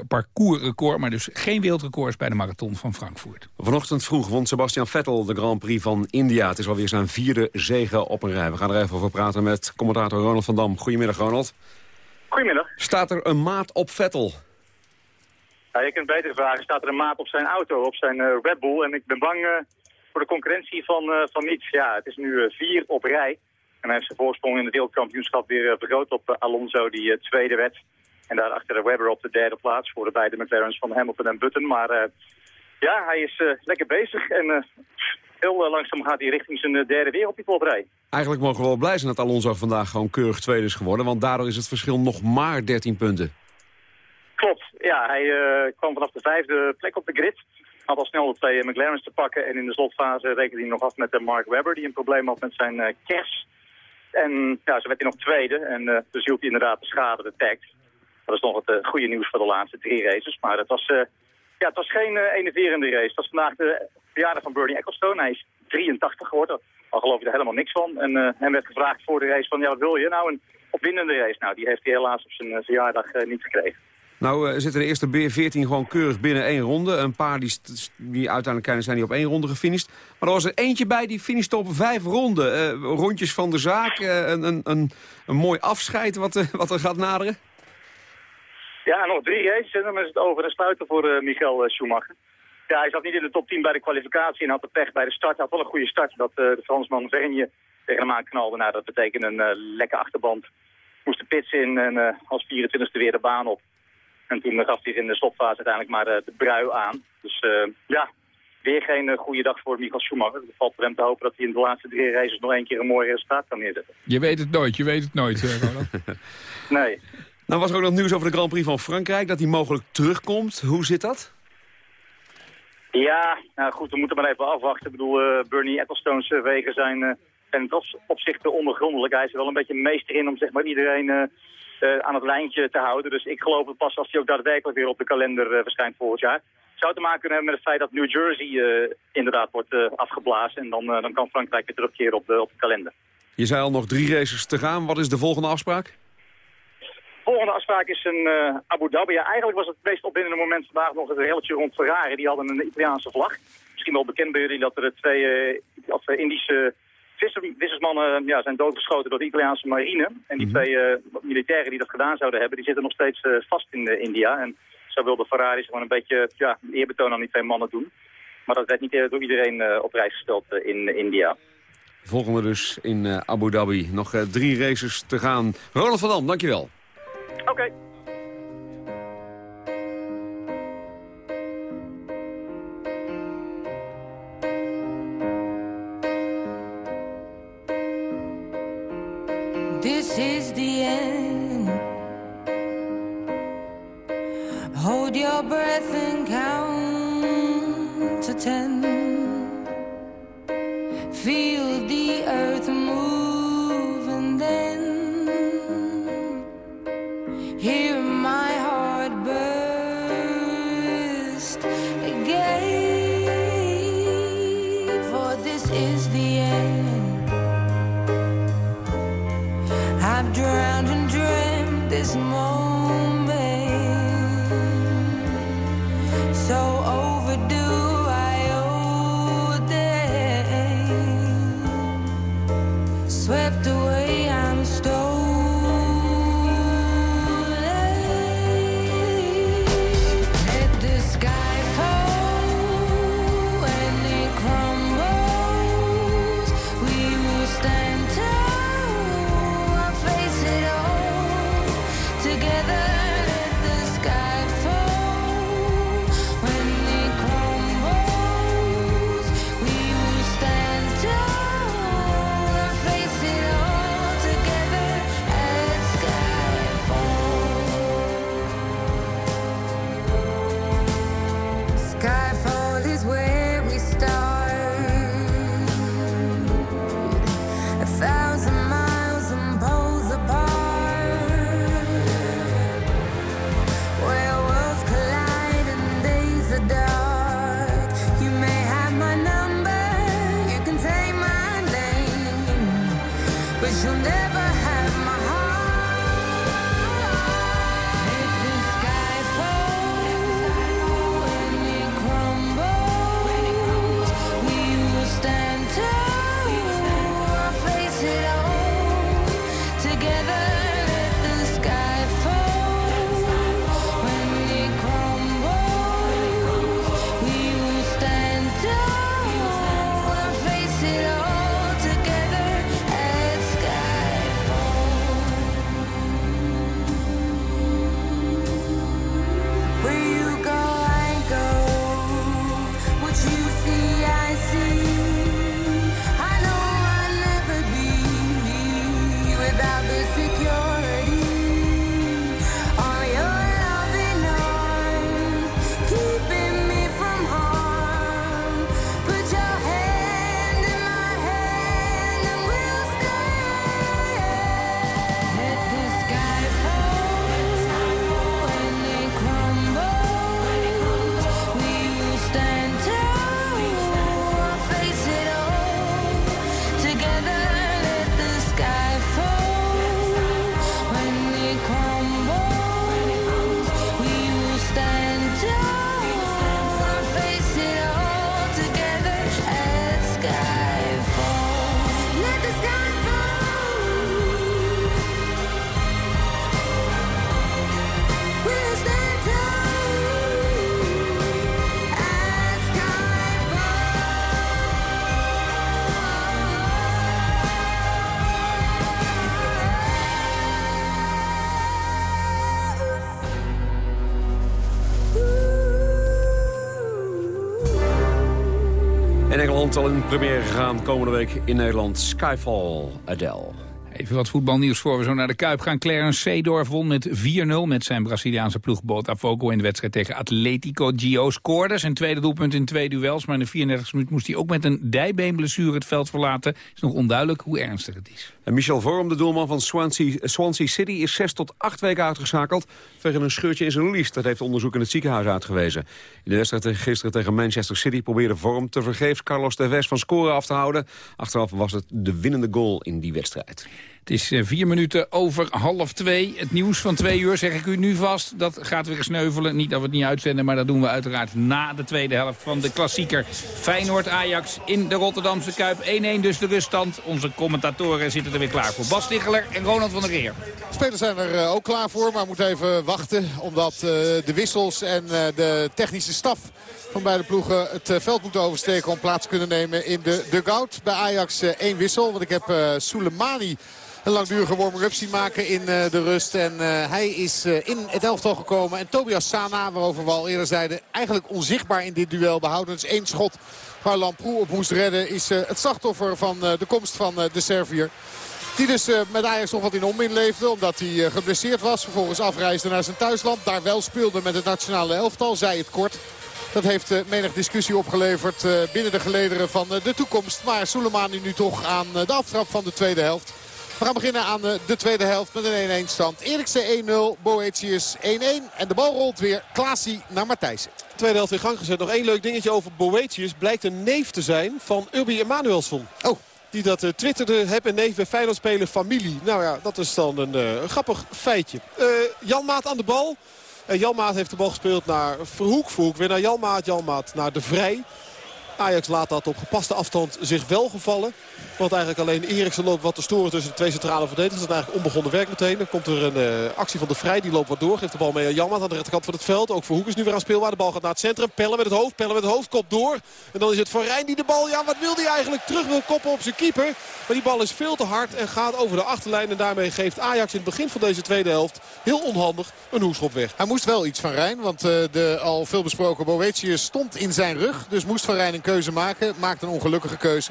parcoursrecord, maar dus geen wereldrecords bij de marathon van Frankfurt. Vanochtend vroeg won Sebastian Vettel de Grand Prix van India. Het is alweer zijn vierde zege op een rij. We gaan er even over praten met commentator Ronald van Dam. Goedemiddag, Ronald. Goedemiddag. Staat er een maat op Vettel? Ja, je kunt beter vragen, staat er een maat op zijn auto, op zijn uh, Red Bull? En ik ben bang uh, voor de concurrentie van, uh, van niets. Ja, het is nu vier op rij. En hij heeft zijn voorsprong in het wereldkampioenschap weer vergroot op Alonso, die tweede werd. En daarachter de Webber op de derde plaats voor de beide McLaren's van Hamilton en Button. Maar ja, hij is uh, lekker bezig en uh, heel uh, langzaam gaat hij richting zijn derde wereldtitelrij. Eigenlijk mogen we wel blij zijn dat Alonso vandaag gewoon keurig tweede is geworden, want daardoor is het verschil nog maar 13 punten. Klopt, ja, hij kwam vanaf de vijfde plek op de grid. Had al snel de twee McLaren's te pakken en in de slotfase rekende hij nog af met Mark Webber, die een probleem had met zijn kers. En ja, zo werd hij nog tweede en dus hield hij inderdaad de schade, de tax. Dat is nog het goede nieuws voor de laatste drie races, maar het was ja, het was geen uh, enerverende race. Het was vandaag de verjaardag van Bernie Ecclestone. Hij is 83 geworden. Al geloof je er helemaal niks van. En uh, hem werd gevraagd voor de race van, ja, wat wil je? Nou, een opwindende race. Nou, die heeft hij helaas op zijn uh, verjaardag niet gekregen. Nou, zitten de eerste 14 gewoon keurig binnen één ronde. Een paar die, die uiteindelijk zijn die op één ronde gefinished. Maar er was er eentje bij die finishte op vijf ronden. rondjes van de zaak, een, een, een, een mooi afscheid wat, wat er gaat naderen. Ja, nog drie races en dan is het over en sluiten voor uh, Michael Schumacher. Ja, hij zat niet in de top 10 bij de kwalificatie en had de pech bij de start. Hij had wel een goede start dat uh, de Fransman Vergne tegen hem aanknalde. Nou, dat betekende een uh, lekke achterband. Moest de pits in en als 24e weer de baan op. En toen gaf hij in de slotfase uiteindelijk maar de brui aan. Dus ja, weer geen goede dag voor Michael Schumacher. Het valt voor hem te hopen dat hij in de laatste drie races nog één keer een mooi resultaat kan neerzetten. Je weet het nooit, je weet het nooit, nee. Nou was er ook nog nieuws over de Grand Prix van Frankrijk, dat hij mogelijk terugkomt. Hoe zit dat? Ja, nou goed, we moeten maar even afwachten. Ik bedoel, uh, Bernie Ecclestone's uh, wegen zijn, uh, zijn in opzichte ondergrondelijk. Hij is er wel een beetje meester in om zeg maar, iedereen aan het lijntje te houden. Dus ik geloof het pas als hij ook daadwerkelijk weer op de kalender verschijnt volgend jaar. Zou te maken kunnen hebben met het feit dat New Jersey inderdaad wordt afgeblazen. En dan, dan kan Frankrijk weer terugkeren op de, op de kalender. Je zei al nog drie races te gaan. Wat is de volgende afspraak? Volgende afspraak is een uh, Abu Dhabi. Ja, eigenlijk was het meest opwindende moment vandaag nog het heeltje rond Ferrari. Die hadden een Italiaanse vlag. Misschien wel bekend bij jullie dat er twee, uh, Indische vissersmannen ja, zijn doodgeschoten door de Italiaanse marine. En die mhm. twee militairen die dat gedaan zouden hebben, die zitten nog steeds vast in India. En zo wilde Ferrari gewoon een beetje ja, eerbetoon aan die twee mannen doen. Maar dat werd niet door iedereen op reis gesteld in India. Volgende dus in Abu Dhabi. Nog drie races te gaan. Ronald van Dam, dankjewel. Oké. Okay. Here zal in première gegaan komende week in Nederland. Skyfall, Adele. Even wat voetbalnieuws voor we zo naar de Kuip gaan. Clarence Seedorf won met 4-0 met zijn Braziliaanse ploeg Botafogo in de wedstrijd tegen Atletico. Gio scoorde zijn tweede doelpunt in twee duels. Maar in de 34 minuut moest hij ook met een dijbeenblessure het veld verlaten. is nog onduidelijk hoe ernstig het is. En Michel Vorm, de doelman van Swansea, Swansea City, is zes tot acht weken uitgeschakeld tegen een scheurtje in zijn lies. Dat heeft onderzoek in het ziekenhuis uitgewezen. In de wedstrijd gisteren tegen Manchester City probeerde Vorm te vergeefs Carlos Tevez van scoren af te houden. Achteraf was het de winnende goal in die wedstrijd. Het is eh, vier minuten over half twee. Het nieuws van twee uur zeg ik u nu vast. Dat gaat weer sneuvelen. Niet dat we het niet uitzenden, maar dat doen we uiteraard na de tweede helft van de klassieker. Feyenoord-Ajax in de Rotterdamse Kuip. 1-1 dus de ruststand. Onze commentatoren zitten er weer klaar voor. Bas Ticheler en Ronald van der Geer. Spelers zijn er eh, ook klaar voor, maar moeten even wachten. Omdat uh, de wissels en de technische staf van beide ploegen het veld moeten oversteken... om plaats te kunnen nemen in de dugout. Bij Ajax één wissel, want ik heb Soleimani een langdurige warming-up zien maken in uh, de rust. En uh, hij is uh, in het elftal gekomen. En Tobias Sana, waarover we al eerder zeiden, eigenlijk onzichtbaar in dit duel behouden. Dus één schot waar Lamproe op moest redden is het slachtoffer van de komst van de Servier. Die dus met Ajax nog wat in onmin leefde. Omdat hij geblesseerd was. Vervolgens afreisde naar zijn thuisland. Daar wel speelde met het nationale elftal. Zij het kort. Dat heeft menig discussie opgeleverd binnen de gelederen van de toekomst. Maar Soleimani nu toch aan de aftrap van de tweede helft. We gaan beginnen aan de tweede helft met een 1-1 stand. Erikse 1-0, Boetius 1-1. En de bal rolt weer Klaasie naar Matthijssen. Tweede helft in gang gezet. Nog één leuk dingetje over Boetius. Blijkt een neef te zijn van Urbi Emanuelsson. Oh. Die dat uh, twitterde, heb een neef bij Feyenoord spelen familie. Nou ja, dat is dan een, uh, een grappig feitje. Uh, Jan Maat aan de bal. En Jan Maat heeft de bal gespeeld naar Verhoek. Verhoek weer naar Jan Maat. Jan Maat naar De Vrij. Ajax laat dat op gepaste afstand zich wel gevallen. Want eigenlijk alleen Eriksen loopt wat te storen tussen de twee centrale verdedigers. Dat is eigenlijk onbegonnen werk meteen. Dan komt er een uh, actie van de Vrij. Die loopt wat door. Geeft de bal mee aan Janmaat aan de rechterkant van het veld. Ook voor Hoek is nu weer aan speelbaar. De bal gaat naar het centrum. Pellen met het hoofd. Pellen met het hoofd. Kop door. En dan is het Van Rijn die de bal... Ja, wat wil hij eigenlijk? Terug wil koppen op zijn keeper. Maar die bal is veel te hard en gaat over de achterlijn. En daarmee geeft Ajax in het begin van deze tweede helft... heel onhandig een hoekschop weg. Hij moest wel iets van Rijn. Want uh, de al veel besproken Boetius stond in zijn rug. Dus moest Van Rijn een keuze maken. Maakt een ongelukkige keuze.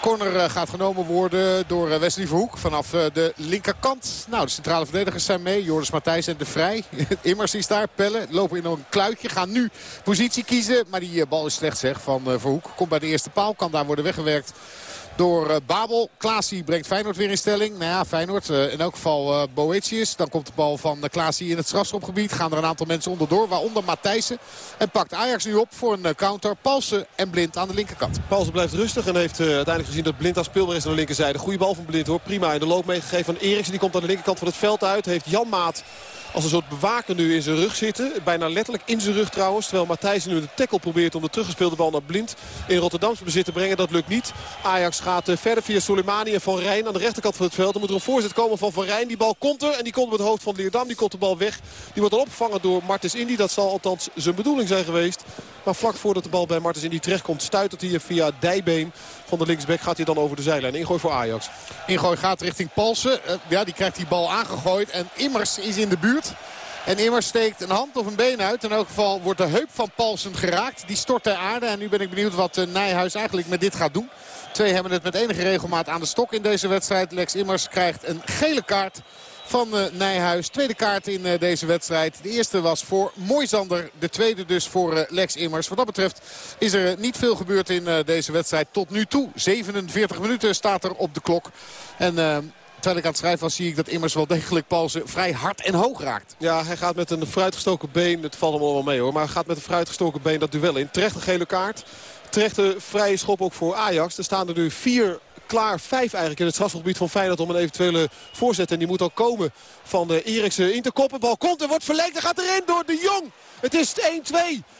Corner gaat genomen worden door Wesley Verhoek vanaf de linkerkant. Nou, de centrale verdedigers zijn mee. Joris Matthijs en De Vrij. Immers is daar. Pellen lopen in een kluitje. Gaan nu positie kiezen. Maar die bal is slecht zeg van Verhoek. Komt bij de eerste paal. Kan daar worden weggewerkt door uh, Babel. Klaasie brengt Feyenoord weer in stelling. Nou ja, Feyenoord uh, in elk geval uh, Boetius. Dan komt de bal van Klaasie in het strafschopgebied. Gaan er een aantal mensen onderdoor, waaronder Matthijssen. En pakt Ajax nu op voor een counter. Palsen en Blind aan de linkerkant. Palsen blijft rustig en heeft uiteindelijk gezien dat Blind als speelbaar is aan de linkerzijde. Goede bal van Blind hoor. Prima in de loop meegegeven van Eriksen. Die komt aan de linkerkant van het veld uit. Heeft Jan Maat als een soort bewaker nu in zijn rug zitten. Bijna letterlijk in zijn rug trouwens. Terwijl Matthijs nu de tackle probeert om de teruggespeelde bal naar Blind in Rotterdamse bezit te brengen. Dat lukt niet. Ajax gaat verder via Soleimani en Van Rijn aan de rechterkant van het veld. Dan moet er een voorzet komen van Van Rijn. Die bal komt er en die komt op het hoofd van Leerdam. Die komt de bal weg. Die wordt al opgevangen door Martens Indy. Dat zal althans zijn bedoeling zijn geweest. Maar vlak voordat de bal bij Martens Indy terechtkomt stuitert hij via dijbeen van de linksback. Gaat hij dan over de zijlijn. Ingooi voor Ajax. Ingooi gaat richting Palsen. Uh, ja, die krijgt die bal aangegooid. En Immers is in de buurt. En Immers steekt een hand of een been uit. In elk geval wordt de heup van Paulsen geraakt. Die stort ter aarde. En nu ben ik benieuwd wat Nijhuis eigenlijk met dit gaat doen. Twee hebben het met enige regelmaat aan de stok in deze wedstrijd. Lex Immers krijgt een gele kaart van uh, Nijhuis. Tweede kaart in uh, deze wedstrijd. De eerste was voor Moisander. De tweede dus voor uh, Lex Immers. Wat dat betreft is er niet veel gebeurd in deze wedstrijd tot nu toe. 47 minuten staat er op de klok. En Terwijl ik aan het schrijven was, zie ik dat Immers wel degelijk Palsen vrij hard en hoog raakt. Ja, hij gaat met een vooruitgestoken been, het valt hem wel mee hoor, maar hij gaat met een vooruitgestoken been dat duel in. Terecht een gele kaart. Terecht een vrije schop ook voor Ajax. Er staan er nu vier klaar. Vijf eigenlijk in het strafgebied van Feyenoord om een eventuele voorzet. En die moet ook komen van de Eriksen. Interkoppenbal komt en wordt verlengd. En gaat erin door de Jong. Het is 1-2.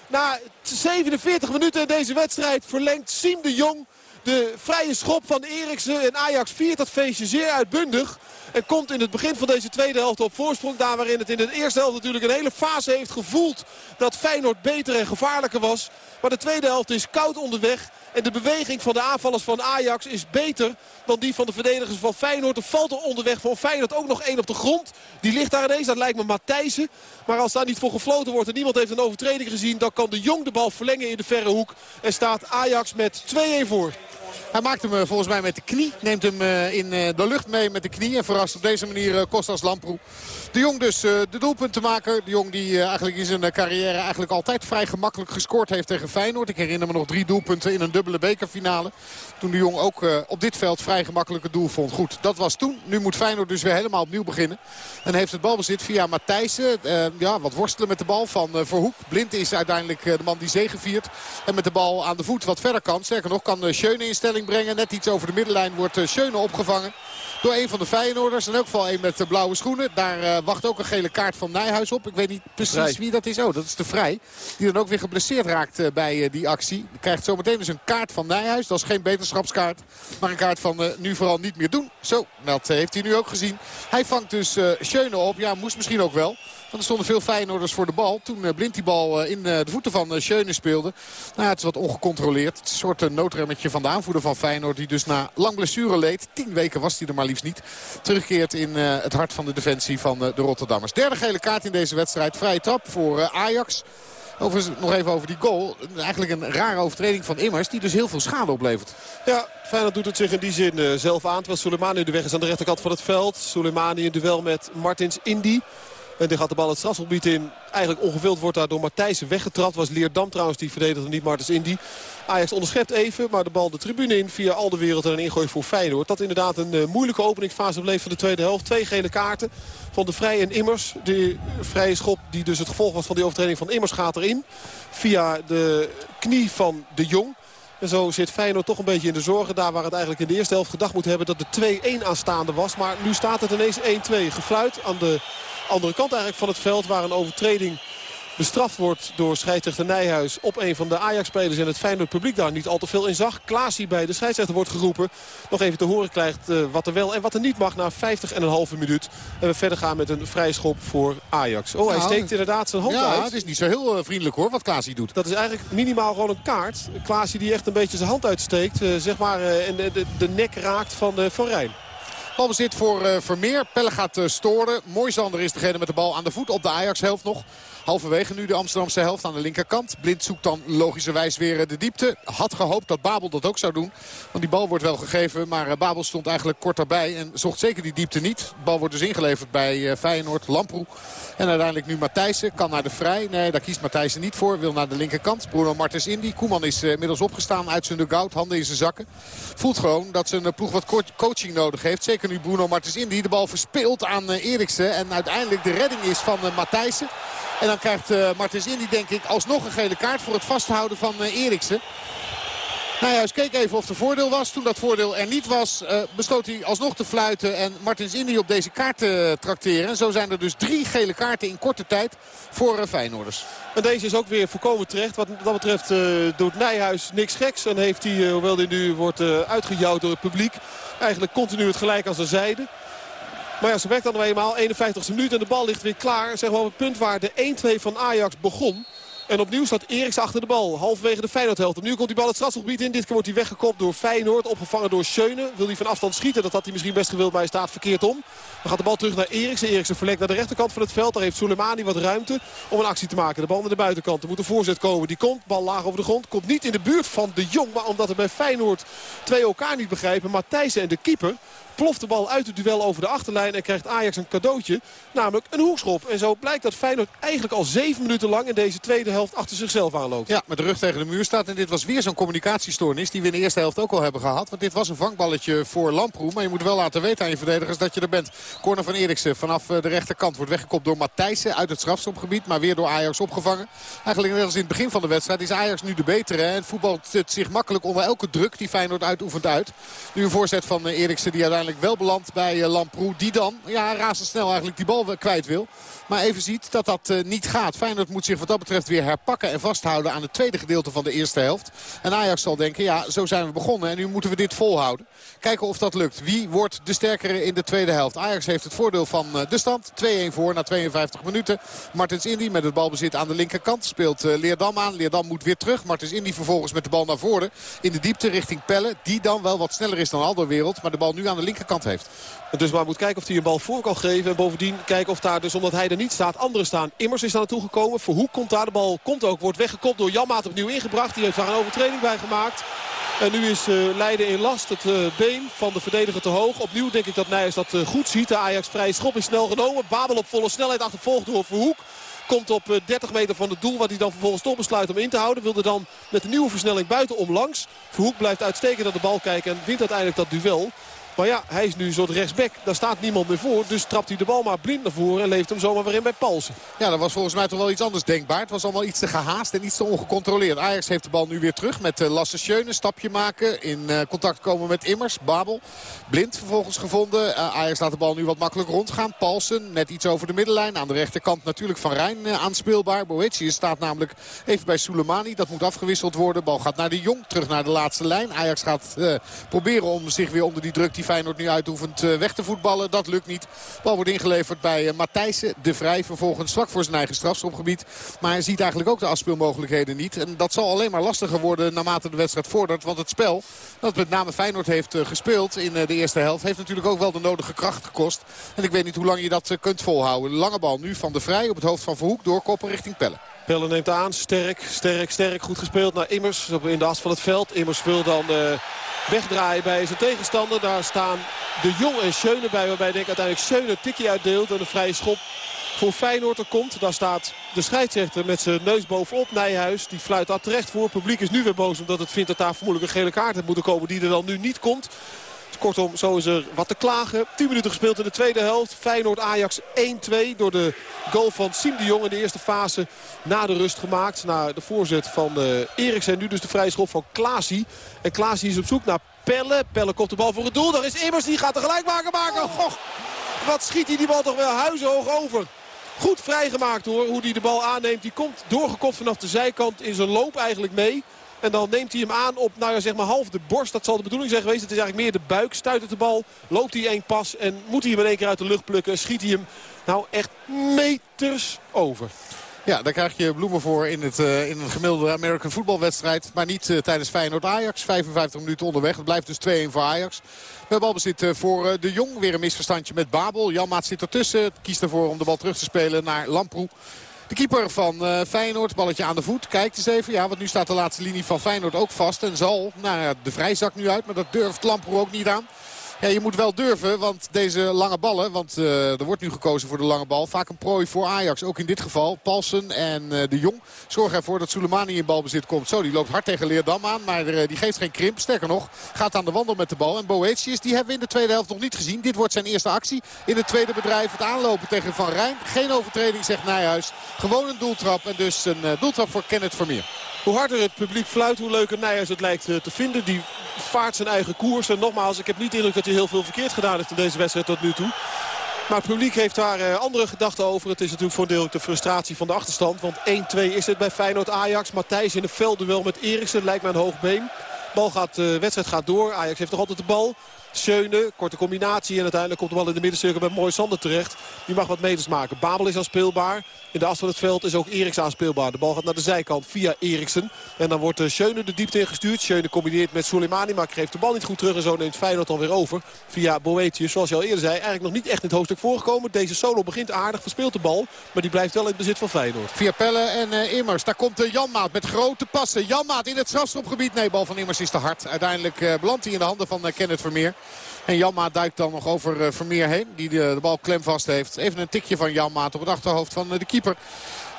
Na 47 minuten in deze wedstrijd verlengt Siem de Jong de vrije schop van Eriksen. En Ajax viert dat feestje zeer uitbundig. En komt in het begin van deze tweede helft op voorsprong. Daar waarin het in de eerste helft natuurlijk een hele fase heeft gevoeld. Dat Feyenoord beter en gevaarlijker was. Maar de tweede helft is koud onderweg. En de beweging van de aanvallers van Ajax is beter dan die van de verdedigers van Feyenoord. Er valt er onderweg van Feyenoord ook nog één op de grond. Die ligt daar ineens, dat lijkt me Matthijsen. Maar als daar niet voor gefloten wordt en niemand heeft een overtreding gezien... dan kan de Jong de bal verlengen in de verre hoek. En staat Ajax met 2-1 voor. Hij maakt hem eh, volgens mij met de knie. Neemt hem eh, in eh, de lucht mee met de knie. En verrast op deze manier Kostas Lamproe. De Jong dus de doelpuntenmaker. De Jong die eigenlijk in zijn carrière eigenlijk altijd vrij gemakkelijk gescoord heeft tegen Feyenoord. Ik herinner me nog drie doelpunten in een dubbele bekerfinale. Toen de Jong ook op dit veld vrij gemakkelijk het doel vond. Goed, dat was toen. Nu moet Feyenoord dus weer helemaal opnieuw beginnen. En heeft het balbezit via Matthijssen. ja, wat worstelen met de bal van Verhoek. Blind is uiteindelijk de man die zegeviert. En met de bal aan de voet wat verder kan. Sterker nog kan Schöne in stelling brengen. Net iets over de middenlijn wordt Schöne opgevangen. Door een van de Feyenoorders. In elk geval een met de blauwe schoenen. Daar uh, wacht ook een gele kaart van Nijhuis op. Ik weet niet precies Vrij. wie dat is. Oh, dat is de Vrij. Die dan ook weer geblesseerd raakt uh, bij die actie. Krijgt zometeen dus een kaart van Nijhuis. Dat is geen beterschapskaart. Maar een kaart van nu vooral niet meer doen. Zo, dat heeft hij nu ook gezien. Hij vangt dus Schöne op. Ja, moest misschien ook wel. Want er stonden veel Feyenoorders voor de bal. Toen uh, Blind die bal uh, in uh, de voeten van Schöne speelde. Nou, het is wat ongecontroleerd. Het is een soort noodremmetje van de aanvoerder van Feyenoord. Die dus na lang blessure leed. Tien weken was hij er maar liefst niet. Terugkeert in het hart van de defensie van de Rotterdammers. Derde gele kaart in deze wedstrijd. Vrije trap voor Ajax. Overigens nog even over die goal. Eigenlijk een rare overtreding van Immers. Die dus heel veel schade oplevert. Ja, Feyenoord doet het zich in die zin zelf aan. Terwijl Soleimani de weg is aan de rechterkant van het veld. Soleimani in duel met Martins Indy. En die gaat de bal het strafgebied in. Eigenlijk ongevuld wordt daar door Matthijssen weggetrapt. Was Leerdam trouwens, die verdedigde niet Martens Indy. Ajax onderschept even, maar de bal de tribune in via al de wereld en een ingooi voor Feyenoord. Dat inderdaad een uh, moeilijke openingsfase bleef van de tweede helft. Twee gele kaarten van de Vrij en Immers. De vrije schop die dus het gevolg was van die overtreding van Immers gaat erin. Via de knie van de Jong. En zo zit Feyenoord toch een beetje in de zorgen. Daar waar het eigenlijk in de eerste helft gedacht moet hebben dat de 2-1 aanstaande was. Maar nu staat het ineens 1-2 gefluit aan de andere kant eigenlijk van het veld. Waar een overtreding bestraft wordt door scheidsrechter Nijhuis op een van de Ajax-spelers. En het Feyenoord publiek daar niet al te veel in zag. Klaasie bij de scheidsrechter wordt geroepen. Nog even te horen krijgt uh, wat er wel en wat er niet mag na 50 en een halve minuut. En we verder gaan met een vrije schop voor Ajax. Oh, hij Nou, steekt inderdaad zijn hand ja, uit. het is niet zo heel uh, vriendelijk hoor wat Klaasie doet. Dat is eigenlijk minimaal gewoon een kaart. Klaasie die echt een beetje zijn hand uitsteekt. Uh, zeg maar, en de, de, de, nek raakt van, van Rijn. Balbezit voor Vermeer. Pelle gaat storen. Moisander is degene met de bal aan de voet op de Ajax-helft nog. Halverwege nu de Amsterdamse helft aan de linkerkant. Blind zoekt dan logischerwijs weer de diepte. Had gehoopt dat Babel dat ook zou doen. Want die bal wordt wel gegeven. Maar uh, Babel stond eigenlijk kort daarbij. En zocht zeker die diepte niet. De bal wordt dus ingeleverd bij uh, Feyenoord. Lamproe. En uiteindelijk nu Matthijssen. Kan naar de vrij. Nee, daar kiest Matthijssen niet voor. Wil naar de linkerkant. Bruno Martens Indy. Koeman is inmiddels opgestaan uit zijn dugout. Handen in zijn zakken. Voelt gewoon dat zijn ploeg wat coaching nodig heeft. Zeker nu Bruno Martens Indy de bal verspeelt aan Eriksen. En uiteindelijk de redding is van Matthijssen. En dan krijgt uh, Martens Indy denk ik alsnog een gele kaart voor het vasthouden van uh, Eriksen. Nou ja, keek even of er voordeel was. Toen dat voordeel er niet was, uh, besloot hij alsnog te fluiten en Martens Indy op deze kaart te trakteren. En zo zijn er dus drie gele kaarten in korte tijd voor uh, Feyenoorders. En deze is ook weer voorkomen terecht. Wat dat betreft uh, doet Nijhuis niks geks. En heeft hij, hoewel hij nu wordt uitgejouwd door het publiek, eigenlijk continu het gelijk als een zijde. Maar ja, ze werkt dan nou eenmaal. 51e minuut en de bal ligt weer klaar. Zeg maar op het punt waar de 1-2 van Ajax begon. En opnieuw staat Eriks achter de bal. Halverwege de Feyenoord-helft. Opnieuw komt die bal het strafgebied in. Dit keer wordt hij weggekopt door Feyenoord. Opgevangen door Schöne. Wil hij van afstand schieten. Dat had hij misschien best gewild. Maar hij staat verkeerd om. Dan gaat de bal terug naar Eriksen. Eriksen verlekt naar de rechterkant van het veld. Daar heeft Soleimani wat ruimte om een actie te maken. De bal naar de buitenkant. Er moet een voorzet komen. Die komt. Bal laag over de grond. Komt niet in de buurt van de Jong. Maar omdat er bij Feyenoord twee elkaar niet begrijpen. Matthijssen en de keeper ploft de bal uit het duel over de achterlijn en krijgt Ajax een cadeautje. Namelijk een hoekschop. En zo blijkt dat Feyenoord eigenlijk al zeven minuten lang in deze tweede helft achter zichzelf aanloopt. Ja, met de rug tegen de muur staat. En dit was weer zo'n communicatiestoornis die we in de eerste helft ook al hebben gehad. Want dit was een vangballetje voor Lamproe. Maar je moet wel laten weten aan je verdedigers dat je er bent. Corner van Eriksen vanaf de rechterkant wordt weggekopt door Matthijssen uit het strafstopgebied. Maar weer door Ajax opgevangen. Eigenlijk net als in het begin van de wedstrijd is Ajax nu de betere. En voetbalt zich makkelijk onder elke druk die Feyenoord uitoefent uit. Nu een voorzet van Eriksen die uiteindelijk wel belandt bij Lamproe. Die dan ja, razendsnel eigenlijk die bal kwijt wil. Maar even ziet dat dat uh, niet gaat. Feyenoord moet zich wat dat betreft weer herpakken en vasthouden aan het tweede gedeelte van de eerste helft. En Ajax zal denken, ja, zo zijn we begonnen en nu moeten we dit volhouden. Kijken of dat lukt. Wie wordt de sterkere in de tweede helft? Ajax heeft het voordeel van uh, de stand. 2-1 voor na 52 minuten. Martens Indy met het balbezit aan de linkerkant speelt uh, Leerdam aan. Leerdam moet weer terug. Martens Indy vervolgens met de bal naar voren. In de diepte richting Pelle. Die dan wel wat sneller is dan Alderwereld. Maar de bal nu aan de linkerkant heeft. Dus maar moet kijken of hij een bal voor kan geven. En bovendien kijken of daar dus, omdat hij er niet staat, anderen staan. Immers is daar naartoe gekomen. Verhoek komt daar. De bal komt ook. Wordt weggekopt door Janmaat opnieuw ingebracht. Die heeft daar een overtreding bij gemaakt. En nu is uh, Leiden in last. Het uh, been van de verdediger te hoog. Opnieuw denk ik dat Nijers dat uh, goed ziet. De Ajax vrije schop is snel genomen. Babel op volle snelheid achtervolgd door Verhoek. Komt op 30 meter van het doel. Wat hij dan vervolgens toch besluit om in te houden. Wilde dan met een nieuwe versnelling buiten om langs. Verhoek blijft uitstekend naar de bal kijken. En wint uiteindelijk dat duel. Maar ja, hij is nu een soort rechtsback. Daar staat niemand meer voor. Dus trapt hij de bal maar blind naar voren en leeft hem zomaar weer in bij Palsen. Ja, dat was volgens mij toch wel iets anders denkbaar. Het was allemaal iets te gehaast en iets te ongecontroleerd. Ajax heeft de bal nu weer terug met uh, Lasse Schöne. Stapje maken, in uh, contact komen met Immers, Babel. Blind vervolgens gevonden. Uh, Ajax laat de bal nu wat makkelijk rondgaan. Palsen net iets over de middenlijn. Aan de rechterkant natuurlijk Van Rijn aanspeelbaar. Boetius staat namelijk even bij Soleimani. Dat moet afgewisseld worden. Bal gaat naar de Jong, terug naar de laatste lijn. Ajax gaat proberen om zich weer onder die druk die Feyenoord nu uitoefent weg te voetballen. Dat lukt niet. Bal wordt ingeleverd bij Matthijssen. De Vrij vervolgens zwak voor zijn eigen strafschopgebied. Maar hij ziet eigenlijk ook de afspeelmogelijkheden niet. En dat zal alleen maar lastiger worden naarmate de wedstrijd vordert. Want het spel dat met name Feyenoord heeft gespeeld in de eerste helft... heeft natuurlijk ook wel de nodige kracht gekost. En ik weet niet hoe lang je dat kunt volhouden. Lange bal nu van de Vrij op het hoofd van Verhoek doorkoppen richting Pelle. Pelle neemt aan. Sterk, sterk, sterk. Goed gespeeld naar Immers in de as van het veld. Immers wil dan... Uh wegdraaien bij zijn tegenstander. Daar staan de Jong en Schöne bij. Waarbij ik uiteindelijk Schöne tikje uitdeelt. En een vrije schop voor Feyenoord er komt. Daar staat de scheidsrechter met zijn neus bovenop. Nijhuis, die fluit daar terecht voor. Het publiek is nu weer boos omdat het vindt dat daar vermoedelijk een gele kaart heeft moeten komen. Die er dan nu niet komt. Kortom, zo is er wat te klagen. 10 minuten gespeeld in de tweede helft. Feyenoord-Ajax 1-2 door de goal van Siem de Jong in de eerste fase na de rust gemaakt. Na de voorzet van uh, Eriksen. Nu dus de vrije schop van Klaasie. En Klaasie is op zoek naar Pelle. Pelle komt de bal voor het doel. Daar is Immers, die gaat de gelijkmaker maken. Goh, wat schiet hij die bal toch wel huizenhoog over. Goed vrijgemaakt hoor, hoe hij de bal aanneemt. Die komt doorgekopt vanaf de zijkant in zijn loop eigenlijk mee. En dan neemt hij hem aan op nou ja, zeg maar half de borst. Dat zal de bedoeling zijn geweest. Het is eigenlijk meer de buik. Stuit het de bal. Loopt hij één pas. En moet hij hem in één keer uit de lucht plukken. Schiet hij hem nou echt meters over. Ja, daar krijg je bloemen voor in, het, uh, in een gemiddelde American voetbalwedstrijd. Maar niet uh, tijdens Feyenoord-Ajax. 55 minuten onderweg. Het blijft dus 2-1 voor Ajax. Hebben balbezit uh, voor de Jong. Weer een misverstandje met Babel. Janmaat zit ertussen. Kiest ervoor om de bal terug te spelen naar Lamproe. De keeper van uh, Feyenoord, balletje aan de voet. Kijkt eens even. Ja, want nu staat de laatste linie van Feyenoord ook vast. En zal, ja, de vrijzak nu uit. Maar dat durft Lamproe ook niet aan. Ja, je moet wel durven, want deze lange ballen... want uh, er wordt nu gekozen voor de lange bal. Vaak een prooi voor Ajax, ook in dit geval. Paulsen en uh, de Jong zorgen ervoor dat Soleimani in balbezit komt. Zo, die loopt hard tegen Leerdam aan, maar uh, die geeft geen krimp. Sterker nog, gaat aan de wandel met de bal. En Boetius, die hebben we in de tweede helft nog niet gezien. Dit wordt zijn eerste actie in het tweede bedrijf. Het aanlopen tegen Van Rijn. Geen overtreding, zegt Nijhuis. Gewoon een doeltrap en dus een doeltrap voor Kenneth Vermeer. Hoe harder het publiek fluit, hoe leuker Nijhuis het lijkt te vinden. Die vaart zijn eigen koers. En nogmaals, ik heb niet de indruk dat hij heel veel verkeerd gedaan heeft in deze wedstrijd tot nu toe. Maar het publiek heeft daar uh, andere gedachten over. Het is natuurlijk voor een deel de frustratie van de achterstand. Want 1-2 is het bij Feyenoord-Ajax. Matthijs in een veldduel met Eriksen. Lijkt me een hoog been. Bal gaat, de uh, wedstrijd gaat door. Ajax heeft nog altijd de bal. Schöne, korte combinatie. En uiteindelijk komt de bal in de middencirkel bij Mooi Sander terecht. Die mag wat meters maken. Babel is aanspeelbaar. In de as van het veld is ook Eriks aanspeelbaar. De bal gaat naar de zijkant via Eriksen. En dan wordt Schöne de diepte ingestuurd. Schöne combineert met Soleimani, maar geeft de bal niet goed terug. En zo neemt Feyenoord dan weer over via Boetius. Zoals je al eerder zei, eigenlijk nog niet echt in het hoofdstuk voorgekomen. Deze solo begint aardig, verspeelt de bal. Maar die blijft wel in het bezit van Feyenoord. Via Pelle en uh, Immers. Daar komt uh, Janmaat met grote passen. Janmaat in het strafschopgebied. Nee, bal van Immers is te hard. Uiteindelijk uh, belandt hij in de handen van Kenneth Vermeer. En Janmaat duikt dan nog over uh, Vermeer heen. Die de, de, bal klem vast heeft. Even een tikje van Janmaat op het achterhoofd van uh, de keeper.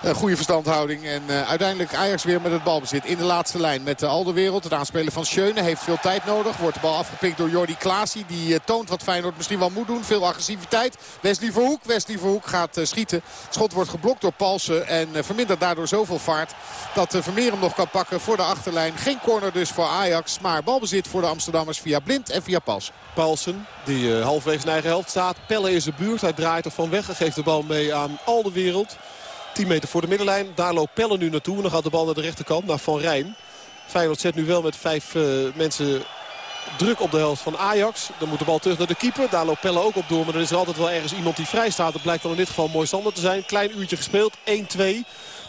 Goede verstandhouding. En uh, uiteindelijk Ajax weer met het balbezit in de laatste lijn met de Alderwereld. Het aanspelen van Schöne heeft veel tijd nodig. Wordt de bal afgepikt door Jordi Klaasie. Die uh, toont wat Feyenoord misschien wel moet doen. Veel agressiviteit. Wesley Verhoek. Wesley Verhoek gaat schieten. Schot wordt geblokt door Palsen. En vermindert daardoor zoveel vaart. Dat Vermeer hem nog kan pakken voor de achterlijn. Geen corner dus voor Ajax. Maar balbezit voor de Amsterdammers via Blind en via Palsen. Palsen die halverwege zijn eigen helft staat. Pelle in zijn buurt. Hij draait er van weg. Hij geeft de bal mee aan Alderwereld. 10 meter voor de middenlijn. Daar loopt Pelle nu naartoe. En dan gaat de bal naar de rechterkant, naar Van Rijn. Feyenoord zet nu wel met vijf uh, mensen druk op de helft van Ajax. Dan moet de bal terug naar de keeper. Daar loopt Pelle ook op door. Maar dan is er altijd wel ergens iemand die vrij staat. Dat blijkt dan in dit geval mooi Sander te zijn. Klein uurtje gespeeld. 1-2.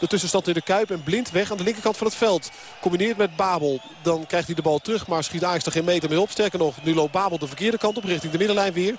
De tussenstand in de Kuip en blind weg aan de linkerkant van het veld. Combineert met Babel. Dan krijgt hij de bal terug. Maar schiet Ajax er geen meter mee op. Sterker nog, nu loopt Babel de verkeerde kant op richting de middenlijn weer.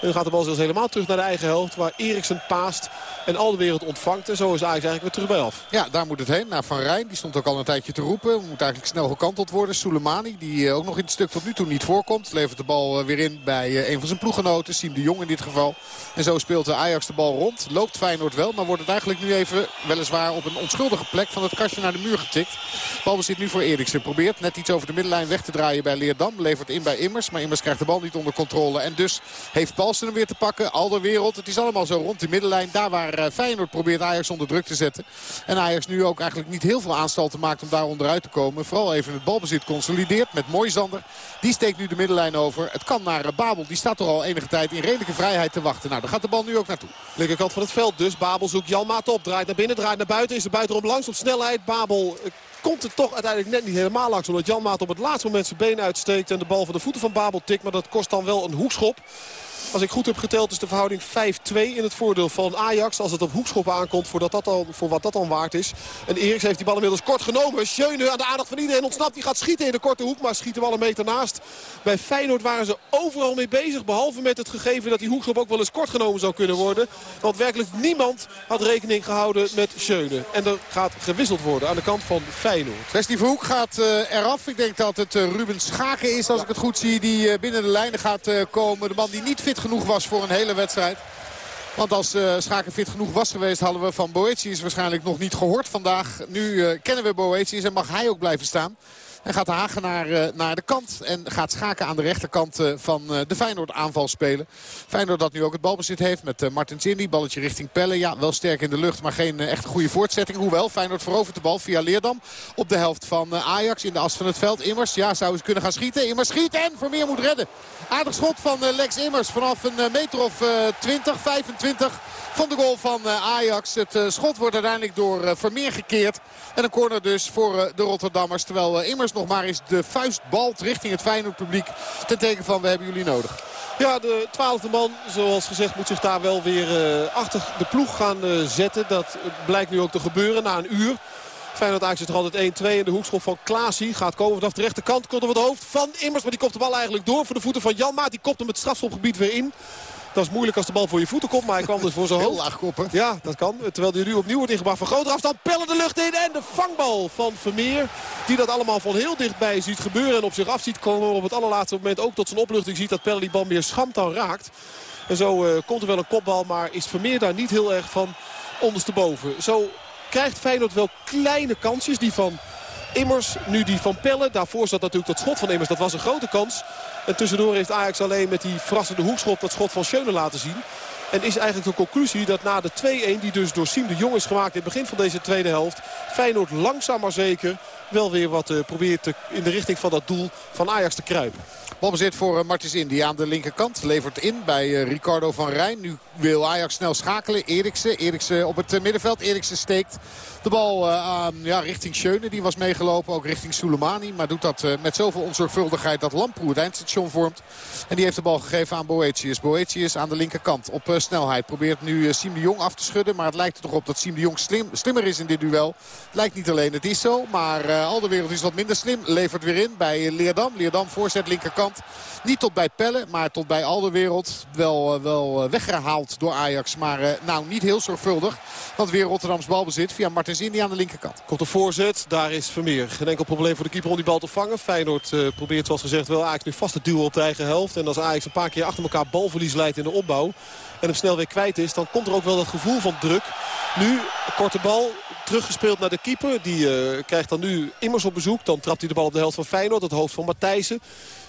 En gaat de bal zelfs helemaal terug naar de eigen helft. Waar Eriksen paast en al de wereld ontvangt. En zo is Ajax eigenlijk weer terug bij af. Ja, daar moet het heen. Naar Van Rijn. Die stond ook al een tijdje te roepen. Moet eigenlijk snel gekanteld worden. Soleimani, die eh, ook nog in het stuk tot nu toe niet voorkomt. Levert de bal eh, weer in bij eh, een van zijn ploeggenoten. Siem de Jong in dit geval. En zo speelt de Ajax de bal rond. Loopt Feyenoord wel. Maar wordt het eigenlijk nu even weliswaar op een onschuldige plek van het kastje naar de muur getikt. Bal zit nu voor Eriksen. Probeert net iets over de middenlijn weg te draaien bij Leerdam. Levert in bij Immers. Maar Immers krijgt de bal niet onder controle. En dus heeft Paulsen hem weer te pakken. Al. Het is allemaal zo rond de middenlijn. Daar waar Feyenoord probeert Ajax onder druk te zetten. En Ajax nu ook eigenlijk niet heel veel aanstalten maakt om daar onderuit te komen. Vooral even het balbezit consolideert met Moisander. Die steekt nu de middenlijn over. Het kan naar Babel. Die staat toch al enige tijd in redelijke vrijheid te wachten. Nou, daar gaat de bal nu ook naartoe. Linkerkant van het veld dus. Babel zoekt Jan Maat op. Draait naar binnen, draait naar buiten. Is er buitenom langs op snelheid. Babel komt er toch uiteindelijk net niet helemaal langs. Omdat Jan Maat op het laatste moment zijn been uitsteekt. En de bal van de voeten van Babel tikt. Maar dat kost dan wel een hoekschop. Als ik goed heb geteld is de verhouding 5-2 in het voordeel van Ajax. Als het op hoekschop aankomt voor, dat al, voor wat dat dan waard is. En Eriks heeft die bal inmiddels kort genomen. Schöne aan de aandacht van iedereen ontsnapt. Die gaat schieten in de korte hoek, maar schiet de bal een meter naast. Bij Feyenoord waren ze overal mee bezig. Behalve met het gegeven dat die hoekschop ook wel eens kort genomen zou kunnen worden. Want werkelijk niemand had rekening gehouden met Schöne. En er gaat gewisseld worden aan de kant van Feyenoord. Wesley Verhoek gaat uh, eraf. Ik denk dat het uh, Ruben Schaken is, als ik het goed zie, die uh, binnen de lijnen gaat komen. De man die niet fit genoeg was voor een hele wedstrijd. Want als uh, Schaken fit genoeg was geweest hadden we van Boetius waarschijnlijk nog niet gehoord vandaag. Nu uh, kennen we Boetius en mag hij ook blijven staan. En gaat Hagenaar uh, naar de kant. En gaat Schaken aan de rechterkant uh, van uh, de Feyenoord aanval spelen. Feyenoord dat nu ook het balbezit heeft met Martins Indy. Balletje richting Pelle. Ja, wel sterk in de lucht, maar geen echt goede voortzetting. Hoewel, Feyenoord verovert de bal via Leerdam. Op de helft van Ajax in de as van het veld. Immers, ja, zou eens kunnen gaan schieten. Immers schiet en Vermeer moet redden. Aardig schot van Lex Immers vanaf een meter of 20, 25 van de goal van Ajax. Het schot wordt uiteindelijk door Vermeer gekeerd. En een corner dus voor de Rotterdammers. Terwijl Immers nog maar eens de vuist balt richting het Feyenoord publiek. Ten teken van we hebben jullie nodig. Ja, de twaalfde man, zoals gezegd, moet zich daar wel weer achter de ploeg gaan zetten. Dat blijkt nu ook te gebeuren na een uur. Feyenoord Ajax is er altijd 1-2 in de hoekschop van Klaasie. Gaat komen vanaf de rechterkant. Komt op het hoofd van Immers. Maar die kopt de bal eigenlijk door voor de voeten van Jan Maat. Die kopt hem het strafschopgebied weer in. Dat is moeilijk als de bal voor je voeten komt. Maar hij kwam dus voor zijn hoofd. Heel laag koppen. Ja, dat kan. Terwijl hij nu opnieuw wordt ingebracht van grotere afstand. Pellen de lucht in. En de vangbal van Vermeer. Die dat allemaal van heel dichtbij ziet gebeuren. En op zich af ziet komen. Op het allerlaatste moment ook tot zijn opluchting ziet dat Pellen die bal meer schamt dan raakt. En zo uh, komt er wel een kopbal. Maar is Vermeer daar niet heel erg van ondersteboven. Zo krijgt Feyenoord wel kleine kansjes. Die van Immers, nu die van Pelle. Daarvoor zat natuurlijk dat schot van Immers. Dat was een grote kans. En tussendoor heeft Ajax alleen met die verrassende hoekschop dat schot van Schöne laten zien. En is eigenlijk de conclusie dat na de 2-1 die dus door Siem de Jong is gemaakt in het begin van deze tweede helft. Feyenoord langzaam maar zeker wel weer wat uh, probeert te, in de richting van dat doel van Ajax te kruipen. Balbezit voor uh, Martins Indy aan de linkerkant. Levert in bij uh, Ricardo van Rijn. Nu wil Ajax snel schakelen. Eriksen, Eriksen op het middenveld. Eriksen steekt de bal ja, richting Schöne. Die was meegelopen. Ook richting Soleimani. Maar doet dat met zoveel onzorgvuldigheid dat Lamproe het eindstation vormt. En die heeft de bal gegeven aan Boetius. Boetius aan de linkerkant op snelheid. Probeert nu Siem de Jong af te schudden. Maar het lijkt er toch op dat Siem de Jong slim, slimmer is in dit duel. Het lijkt niet alleen, het is zo. Maar al de wereld is wat minder slim. Levert weer in bij Leerdam. Leerdam voorzet linkerkant. Niet tot bij Pelle, maar tot bij al de wereld. Wel, uh, wel weggehaald door Ajax. Maar uh, nou niet heel zorgvuldig. Want weer Rotterdams balbezit via Martens Indy aan de linkerkant. Komt de voorzet. Daar is Vermeer. Geen enkel probleem voor de keeper om die bal te vangen. Feyenoord probeert zoals gezegd wel Ajax nu vast te duwen op de eigen helft. En als Ajax een paar keer achter elkaar balverlies leidt in de opbouw. En hem snel weer kwijt is. Dan komt er ook wel dat gevoel van druk. Nu, korte bal. Teruggespeeld naar de keeper. Die krijgt dan nu immers op bezoek. Dan trapt hij de bal op de helft van Feyenoord. Het hoofd van Matthijssen.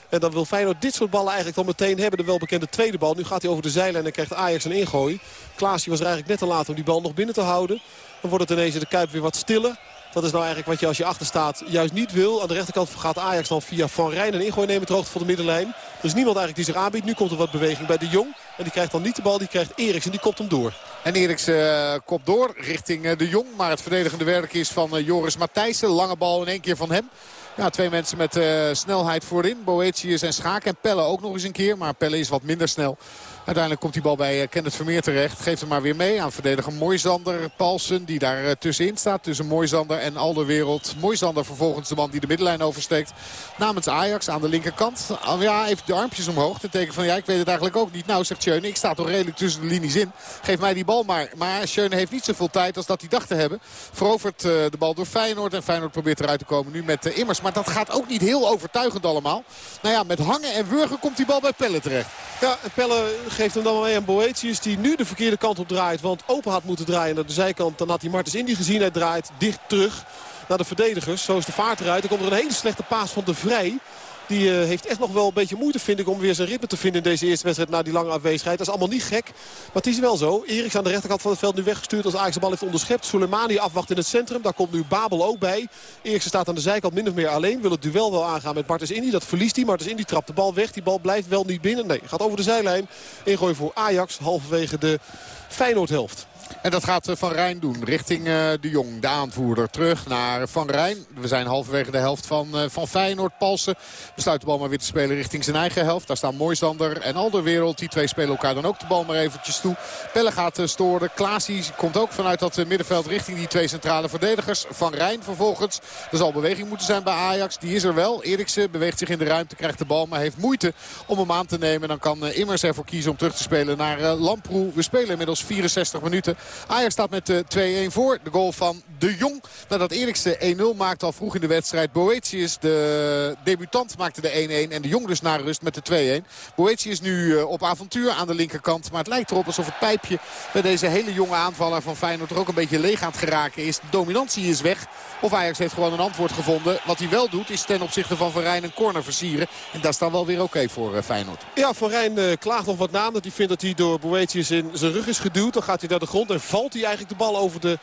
En dan wil Feyenoord dit soort ballen eigenlijk dan meteen hebben. De welbekende tweede bal. Nu gaat hij over de zijlijn en krijgt Ajax een ingooi. Klaasje was er eigenlijk net te laat om die bal nog binnen te houden. Dan wordt het ineens in de Kuip weer wat stiller. Dat is nou eigenlijk wat je als je achter staat juist niet wil. Aan de rechterkant gaat Ajax dan via Van Rijn een ingooi nemen. Ter van de middenlijn. Er is niemand eigenlijk die zich aanbiedt. Nu komt er wat beweging bij de Jong. En die krijgt dan niet de bal. Die krijgt Eriks en die kopt hem door. En Eriks uh, kopt door richting uh, de Jong. Maar het verdedigende werk is van uh, Joris Matthijssen. Lange bal in één keer van hem. Ja, twee mensen met uh, snelheid voorin. Boetius en Schaak. En Pelle ook nog eens een keer. Maar Pelle is wat minder snel. Uiteindelijk komt die bal bij Kenneth Vermeer terecht. Geeft hem maar weer mee aan verdediger Moisander Paulsen. Die daar tussenin staat. Tussen Moisander en Alderwereld. Moisander vervolgens de man die de middenlijn oversteekt. Namens Ajax aan de linkerkant. Ja, even de armpjes omhoog. Ten teken van ja, ik weet het eigenlijk ook niet. Nou, zegt Schöne, ik sta toch redelijk tussen de linies in. Geef mij die bal maar. Maar Schöne heeft niet zoveel tijd als dat hij dacht te hebben. Verovert de bal door Feyenoord. En Feyenoord probeert eruit te komen nu met Immers. Maar dat gaat ook niet heel overtuigend allemaal. Nou ja, met hangen en wurgen komt die bal bij Pelle terecht. Ja, Pelle geeft hem dan wel mee aan Boetius. Die nu de verkeerde kant op draait. Want open had moeten draaien naar de zijkant. Dan had hij Martens Indy gezien. Hij draait dicht terug naar de verdedigers. Zo is de vaart eruit. Dan komt er een hele slechte paas van de Vrij. Die uh, heeft echt nog wel een beetje moeite, vind ik, om weer zijn ritme te vinden in deze eerste wedstrijd na die lange afwezigheid. Dat is allemaal niet gek, maar het is wel zo. Eriks aan de rechterkant van het veld nu weggestuurd als Ajax de bal heeft onderschept. Soleimani afwacht in het centrum, daar komt nu Babel ook bij. Eriksen staat aan de zijkant min of meer alleen. Wil het duel wel aangaan met Martens Indy, dat verliest hij. Martens Indy trapt de bal weg, die bal blijft wel niet binnen. Nee, gaat over de zijlijn. Ingooi voor Ajax, halverwege de Feyenoord-helft. En dat gaat Van Rijn doen richting de Jong, de aanvoerder. Terug naar Van Rijn. We zijn halverwege de helft van, van Feyenoord. Palsen besluit de bal maar weer te spelen richting zijn eigen helft. Daar staan Moisander en Alderwereld. Die twee spelen elkaar dan ook de bal maar eventjes toe. Pelle gaat storen. Klaasie komt ook vanuit dat middenveld richting die twee centrale verdedigers. Van Rijn vervolgens. Er zal beweging moeten zijn bij Ajax. Die is er wel. Eriksen beweegt zich in de ruimte, krijgt de bal. Maar heeft moeite om hem aan te nemen. Dan kan Immers ervoor kiezen om terug te spelen naar Lamproe. We spelen inmiddels 64 minuten. Ajax staat met 2-1 voor. De goal van De Jong. Nadat Eriksen 1-0 maakte al vroeg in de wedstrijd. Boetius, de debutant, maakte de 1-1. En De Jong dus naar rust met de 2-1. Boetius nu op avontuur aan de linkerkant. Maar het lijkt erop alsof het pijpje bij deze hele jonge aanvaller van Feyenoord... er ook een beetje leeg aan het geraken is. De dominantie is weg. Of Ajax heeft gewoon een antwoord gevonden. Wat hij wel doet is ten opzichte van Van Rijn een corner versieren. En dat is dan wel weer oké voor Feyenoord. Ja, Van Rijn uh, klaagt nog wat na. Dat hij vindt dat hij door Boetius in zijn rug is geduwd. Dan gaat hij naar de grond en valt hij eigenlijk de bal over de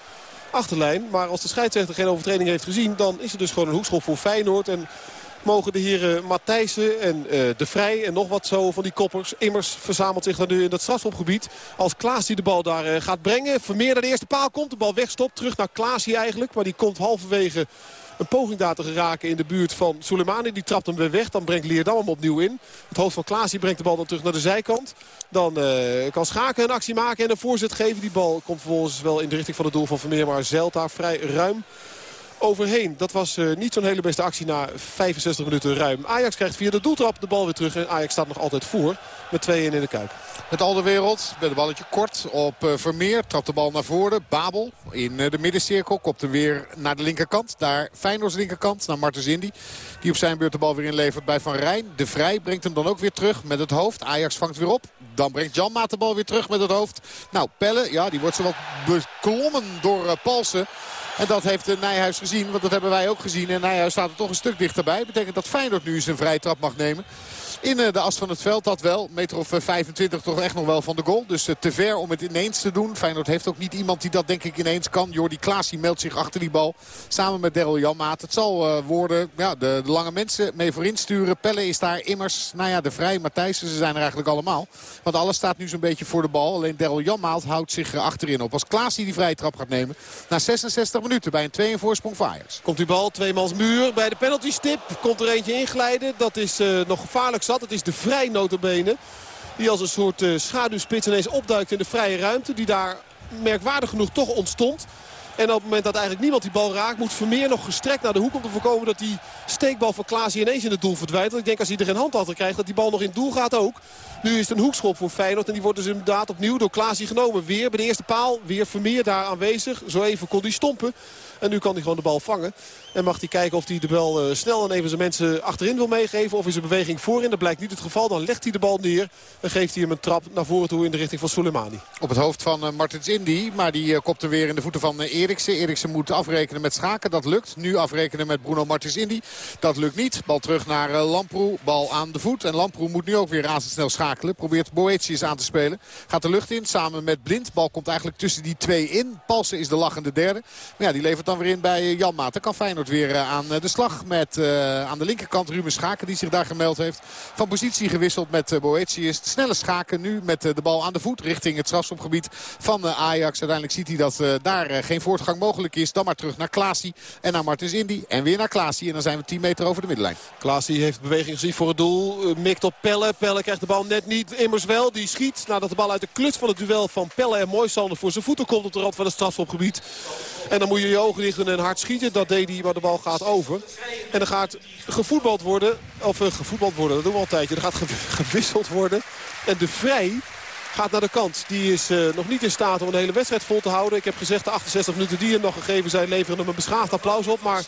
achterlijn. Maar als de scheidsrechter geen overtreding heeft gezien... dan is er dus gewoon een hoekschop voor Feyenoord. En mogen de heren Matthijssen en uh, De Vrij en nog wat zo van die koppers. Immers verzamelt zich dan nu in dat strafschopgebied. Als Klaas die de bal daar uh, gaat brengen. Vermeer naar de eerste paal komt. De bal wegstopt. Terug naar Klaas eigenlijk. Maar die komt halverwege een poging daar te geraken in de buurt van Soleimani. Die trapt hem weer weg. Dan brengt Leerdam hem opnieuw in. Het hoofd van Klaas brengt de bal dan terug naar de zijkant. Dan uh, kan Schaken een actie maken en een voorzet geven. Die bal komt vervolgens wel in de richting van het doel van Vermeer. Maar zeilt daar vrij ruim overheen. Dat was uh, niet zo'n hele beste actie na 65 minuten ruim. Ajax krijgt via de doeltrap de bal weer terug. En Ajax staat nog altijd voor met 2-1 in de Kuip. Met al de wereld, met een balletje kort op uh, Vermeer. Trapt de bal naar voren. Babel in uh, de middencirkel. Kopt hem weer naar de linkerkant. Daar Feyenoord's linkerkant. Naar Martens Indy. Die op zijn beurt de bal weer inlevert bij Van Rijn. De Vrij brengt hem dan ook weer terug met het hoofd. Ajax vangt weer op. Dan brengt Jan Maat de bal weer terug met het hoofd. Nou, Pelle, ja, die wordt zo wat beklommen door Palsen. En dat heeft Nijhuis gezien, want dat hebben wij ook gezien. En Nijhuis staat er toch een stuk dichterbij. Betekent dat Feyenoord nu zijn vrije trap mag nemen. In de as van het veld, dat wel. Meter of 25 toch echt nog wel van de goal. Dus te ver om het ineens te doen. Feyenoord heeft ook niet iemand die dat denk ik ineens kan. Jordi Klaas meldt zich achter die bal. Samen met Daryl Janmaat. Het zal worden ja, de, lange mensen mee voorin sturen. Pelle is daar immers. Nou ja, de Vrij, Matthijssen, ze zijn er eigenlijk allemaal. Want alles staat nu zo'n beetje voor de bal. Alleen Daryl Janmaat houdt zich achterin op. Als Klaas die vrije trap gaat nemen. Na 66 minuten bij een 2 in voorsprong voor Ajax. Komt die bal, tweemans muur bij de penalty stip. Komt er eentje inglijden. Dat is nog gevaarlijk zat. Het is de Vrij notabene. Die als een soort uh, schaduwspits ineens opduikt in de vrije ruimte. Die daar merkwaardig genoeg toch ontstond. En op het moment dat eigenlijk niemand die bal raakt... moet Vermeer nog gestrekt naar de hoek om te voorkomen... dat die steekbal van Klaas ineens in het doel verdwijnt. Want ik denk als hij er geen hand achter krijgt... dat die bal nog in het doel gaat ook. Nu is het een hoekschop voor Feyenoord. En die wordt dus inderdaad opnieuw door Klaas genomen. Weer bij de eerste paal. Weer Vermeer daar aanwezig. Zo even kon hij stompen. En nu kan hij gewoon de bal vangen. En mag hij kijken of hij de bal uh, snel en even zijn mensen achterin wil meegeven. Of is een beweging voorin. Dat blijkt niet het geval. Dan legt hij de bal neer. En geeft hij hem een trap naar voren toe in de richting van Soleimani. Op het hoofd van uh, Martens Indy. Maar die uh, kopt er weer in de voeten van Eriksen. Eriksen moet afrekenen met Schaken. Dat lukt. Nu afrekenen met Bruno Martens Indy. Dat lukt niet. Bal terug naar Lamproe. Bal aan de voet. En Lamproe moet nu ook weer razendsnel schakelen. Probeert Boetius aan te spelen. Gaat de lucht in samen met Blind. Bal komt eigenlijk tussen die twee in. Palsen is de lachende derde. Maar ja, die levert dan weer in bij Jan Maat. Dan kan Feyenoord weer aan de slag met aan de linkerkant Ruben Schaken die zich daar gemeld heeft. Van positie gewisseld met Boetius. Snelle Schaken nu met de bal aan de voet richting het strafschopgebied van Ajax. Uiteindelijk ziet hij dat daar geen voortgang mogelijk is. Dan maar terug naar Klaasie en naar Martens Indy. En weer naar Klaasie. En dan zijn we 10 meter over de middenlijn. Klaasie heeft beweging gezien voor het doel. Mikt op Pelle. Pelle krijgt de bal net niet. Immers wel. Die schiet nadat de bal uit de kluts van het duel van Pelle en Moisander voor zijn voeten komt op de rand van het strafschopgebied. En dan moet je je en hard schieten. Dat deed hij, maar de bal gaat over. En dan gaat gevoetbald worden. Of uh, gevoetbald worden, dat doen we al een tijdje. Er gaat gewisseld worden. En de Vrij gaat naar de kant. Die is uh, nog niet in staat om een hele wedstrijd vol te houden. Ik heb gezegd de 68 minuten die hem nog gegeven zijn leveren hem een beschaafd applaus op. Maar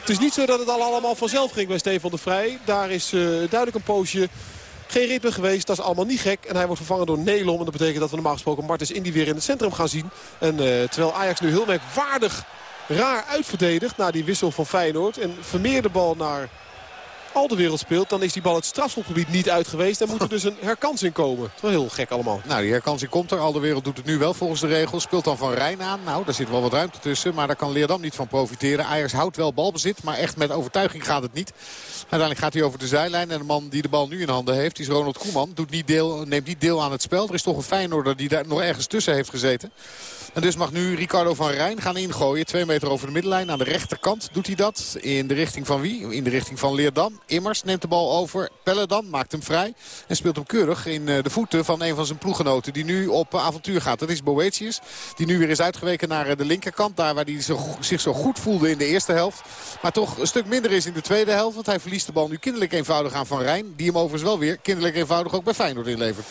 het is niet zo dat het al allemaal vanzelf ging bij Stefan de Vrij. Daar is uh, duidelijk een poosje geen ritme geweest. Dat is allemaal niet gek. En hij wordt vervangen door Nelom. En dat betekent dat we normaal gesproken Martens Indy weer in het centrum gaan zien. En terwijl Ajax nu heel merkwaardig raar uitverdedigd na die wissel van Feyenoord. En Vermeer de bal naar al de wereld speelt, dan is die bal het strafschopgebied niet uit geweest. En moet er dus een herkansing komen. Het is wel heel gek allemaal. Nou, die herkansing komt er. Al de wereld doet het nu wel volgens de regels. Speelt dan Van Rijn aan. Nou, daar zit wel wat ruimte tussen. Maar daar kan Leerdam niet van profiteren. Ajax houdt wel balbezit, maar echt met overtuiging gaat het niet. Uiteindelijk gaat hij over de zijlijn. En de man die de bal nu in handen heeft, is Ronald Koeman. Doet niet deel, neemt niet deel aan het spel. Er is toch een Feyenoorder die daar nog ergens tussen heeft gezeten. En dus mag nu Ricardo van Rijn gaan ingooien. Twee meter over de middenlijn. Aan de rechterkant doet hij dat. In de richting van wie? In de richting van Leerdam. Immers neemt de bal over. Pelle dan maakt hem vrij. En speelt hem keurig in de voeten van een van zijn ploeggenoten. Die nu op avontuur gaat. Dat is Boetius. Die nu weer is uitgeweken naar de linkerkant. Daar waar hij zich zo goed voelde in de eerste helft. Maar toch een stuk minder is in de tweede helft. Want hij verliest de bal nu kinderlijk eenvoudig aan Van Rijn. Die hem overigens wel weer kinderlijk eenvoudig ook bij Feyenoord inlevert.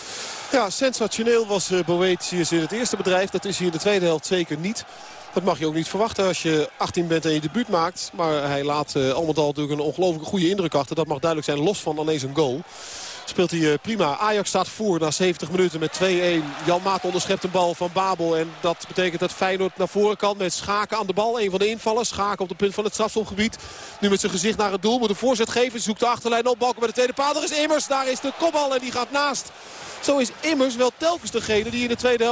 Ja, sensationeel was uh, Boetius in het eerste bedrijf. Dat is hij in de tweede helft zeker niet. Dat mag je ook niet verwachten als je 18 bent en je debuut maakt. Maar hij laat uh, al met al natuurlijk een ongelooflijk goede indruk achter. Dat mag duidelijk zijn, los van alleen zijn goal. Speelt hij uh, prima. Ajax staat voor na 70 minuten met 2-1. Jan Maat onderschept een bal van Babel. En dat betekent dat Feyenoord naar voren kan met Schaken aan de bal. Een van de invallers. Schaken op de punt van het strafschopgebied. Nu met zijn gezicht naar het doel. Moet een voorzet geven. Zoekt de achterlijn op. Balken bij de tweede paal. Er is Immers. Daar is de kopbal en die gaat naast. Zo is Immers wel telkens degene die in de tweede helft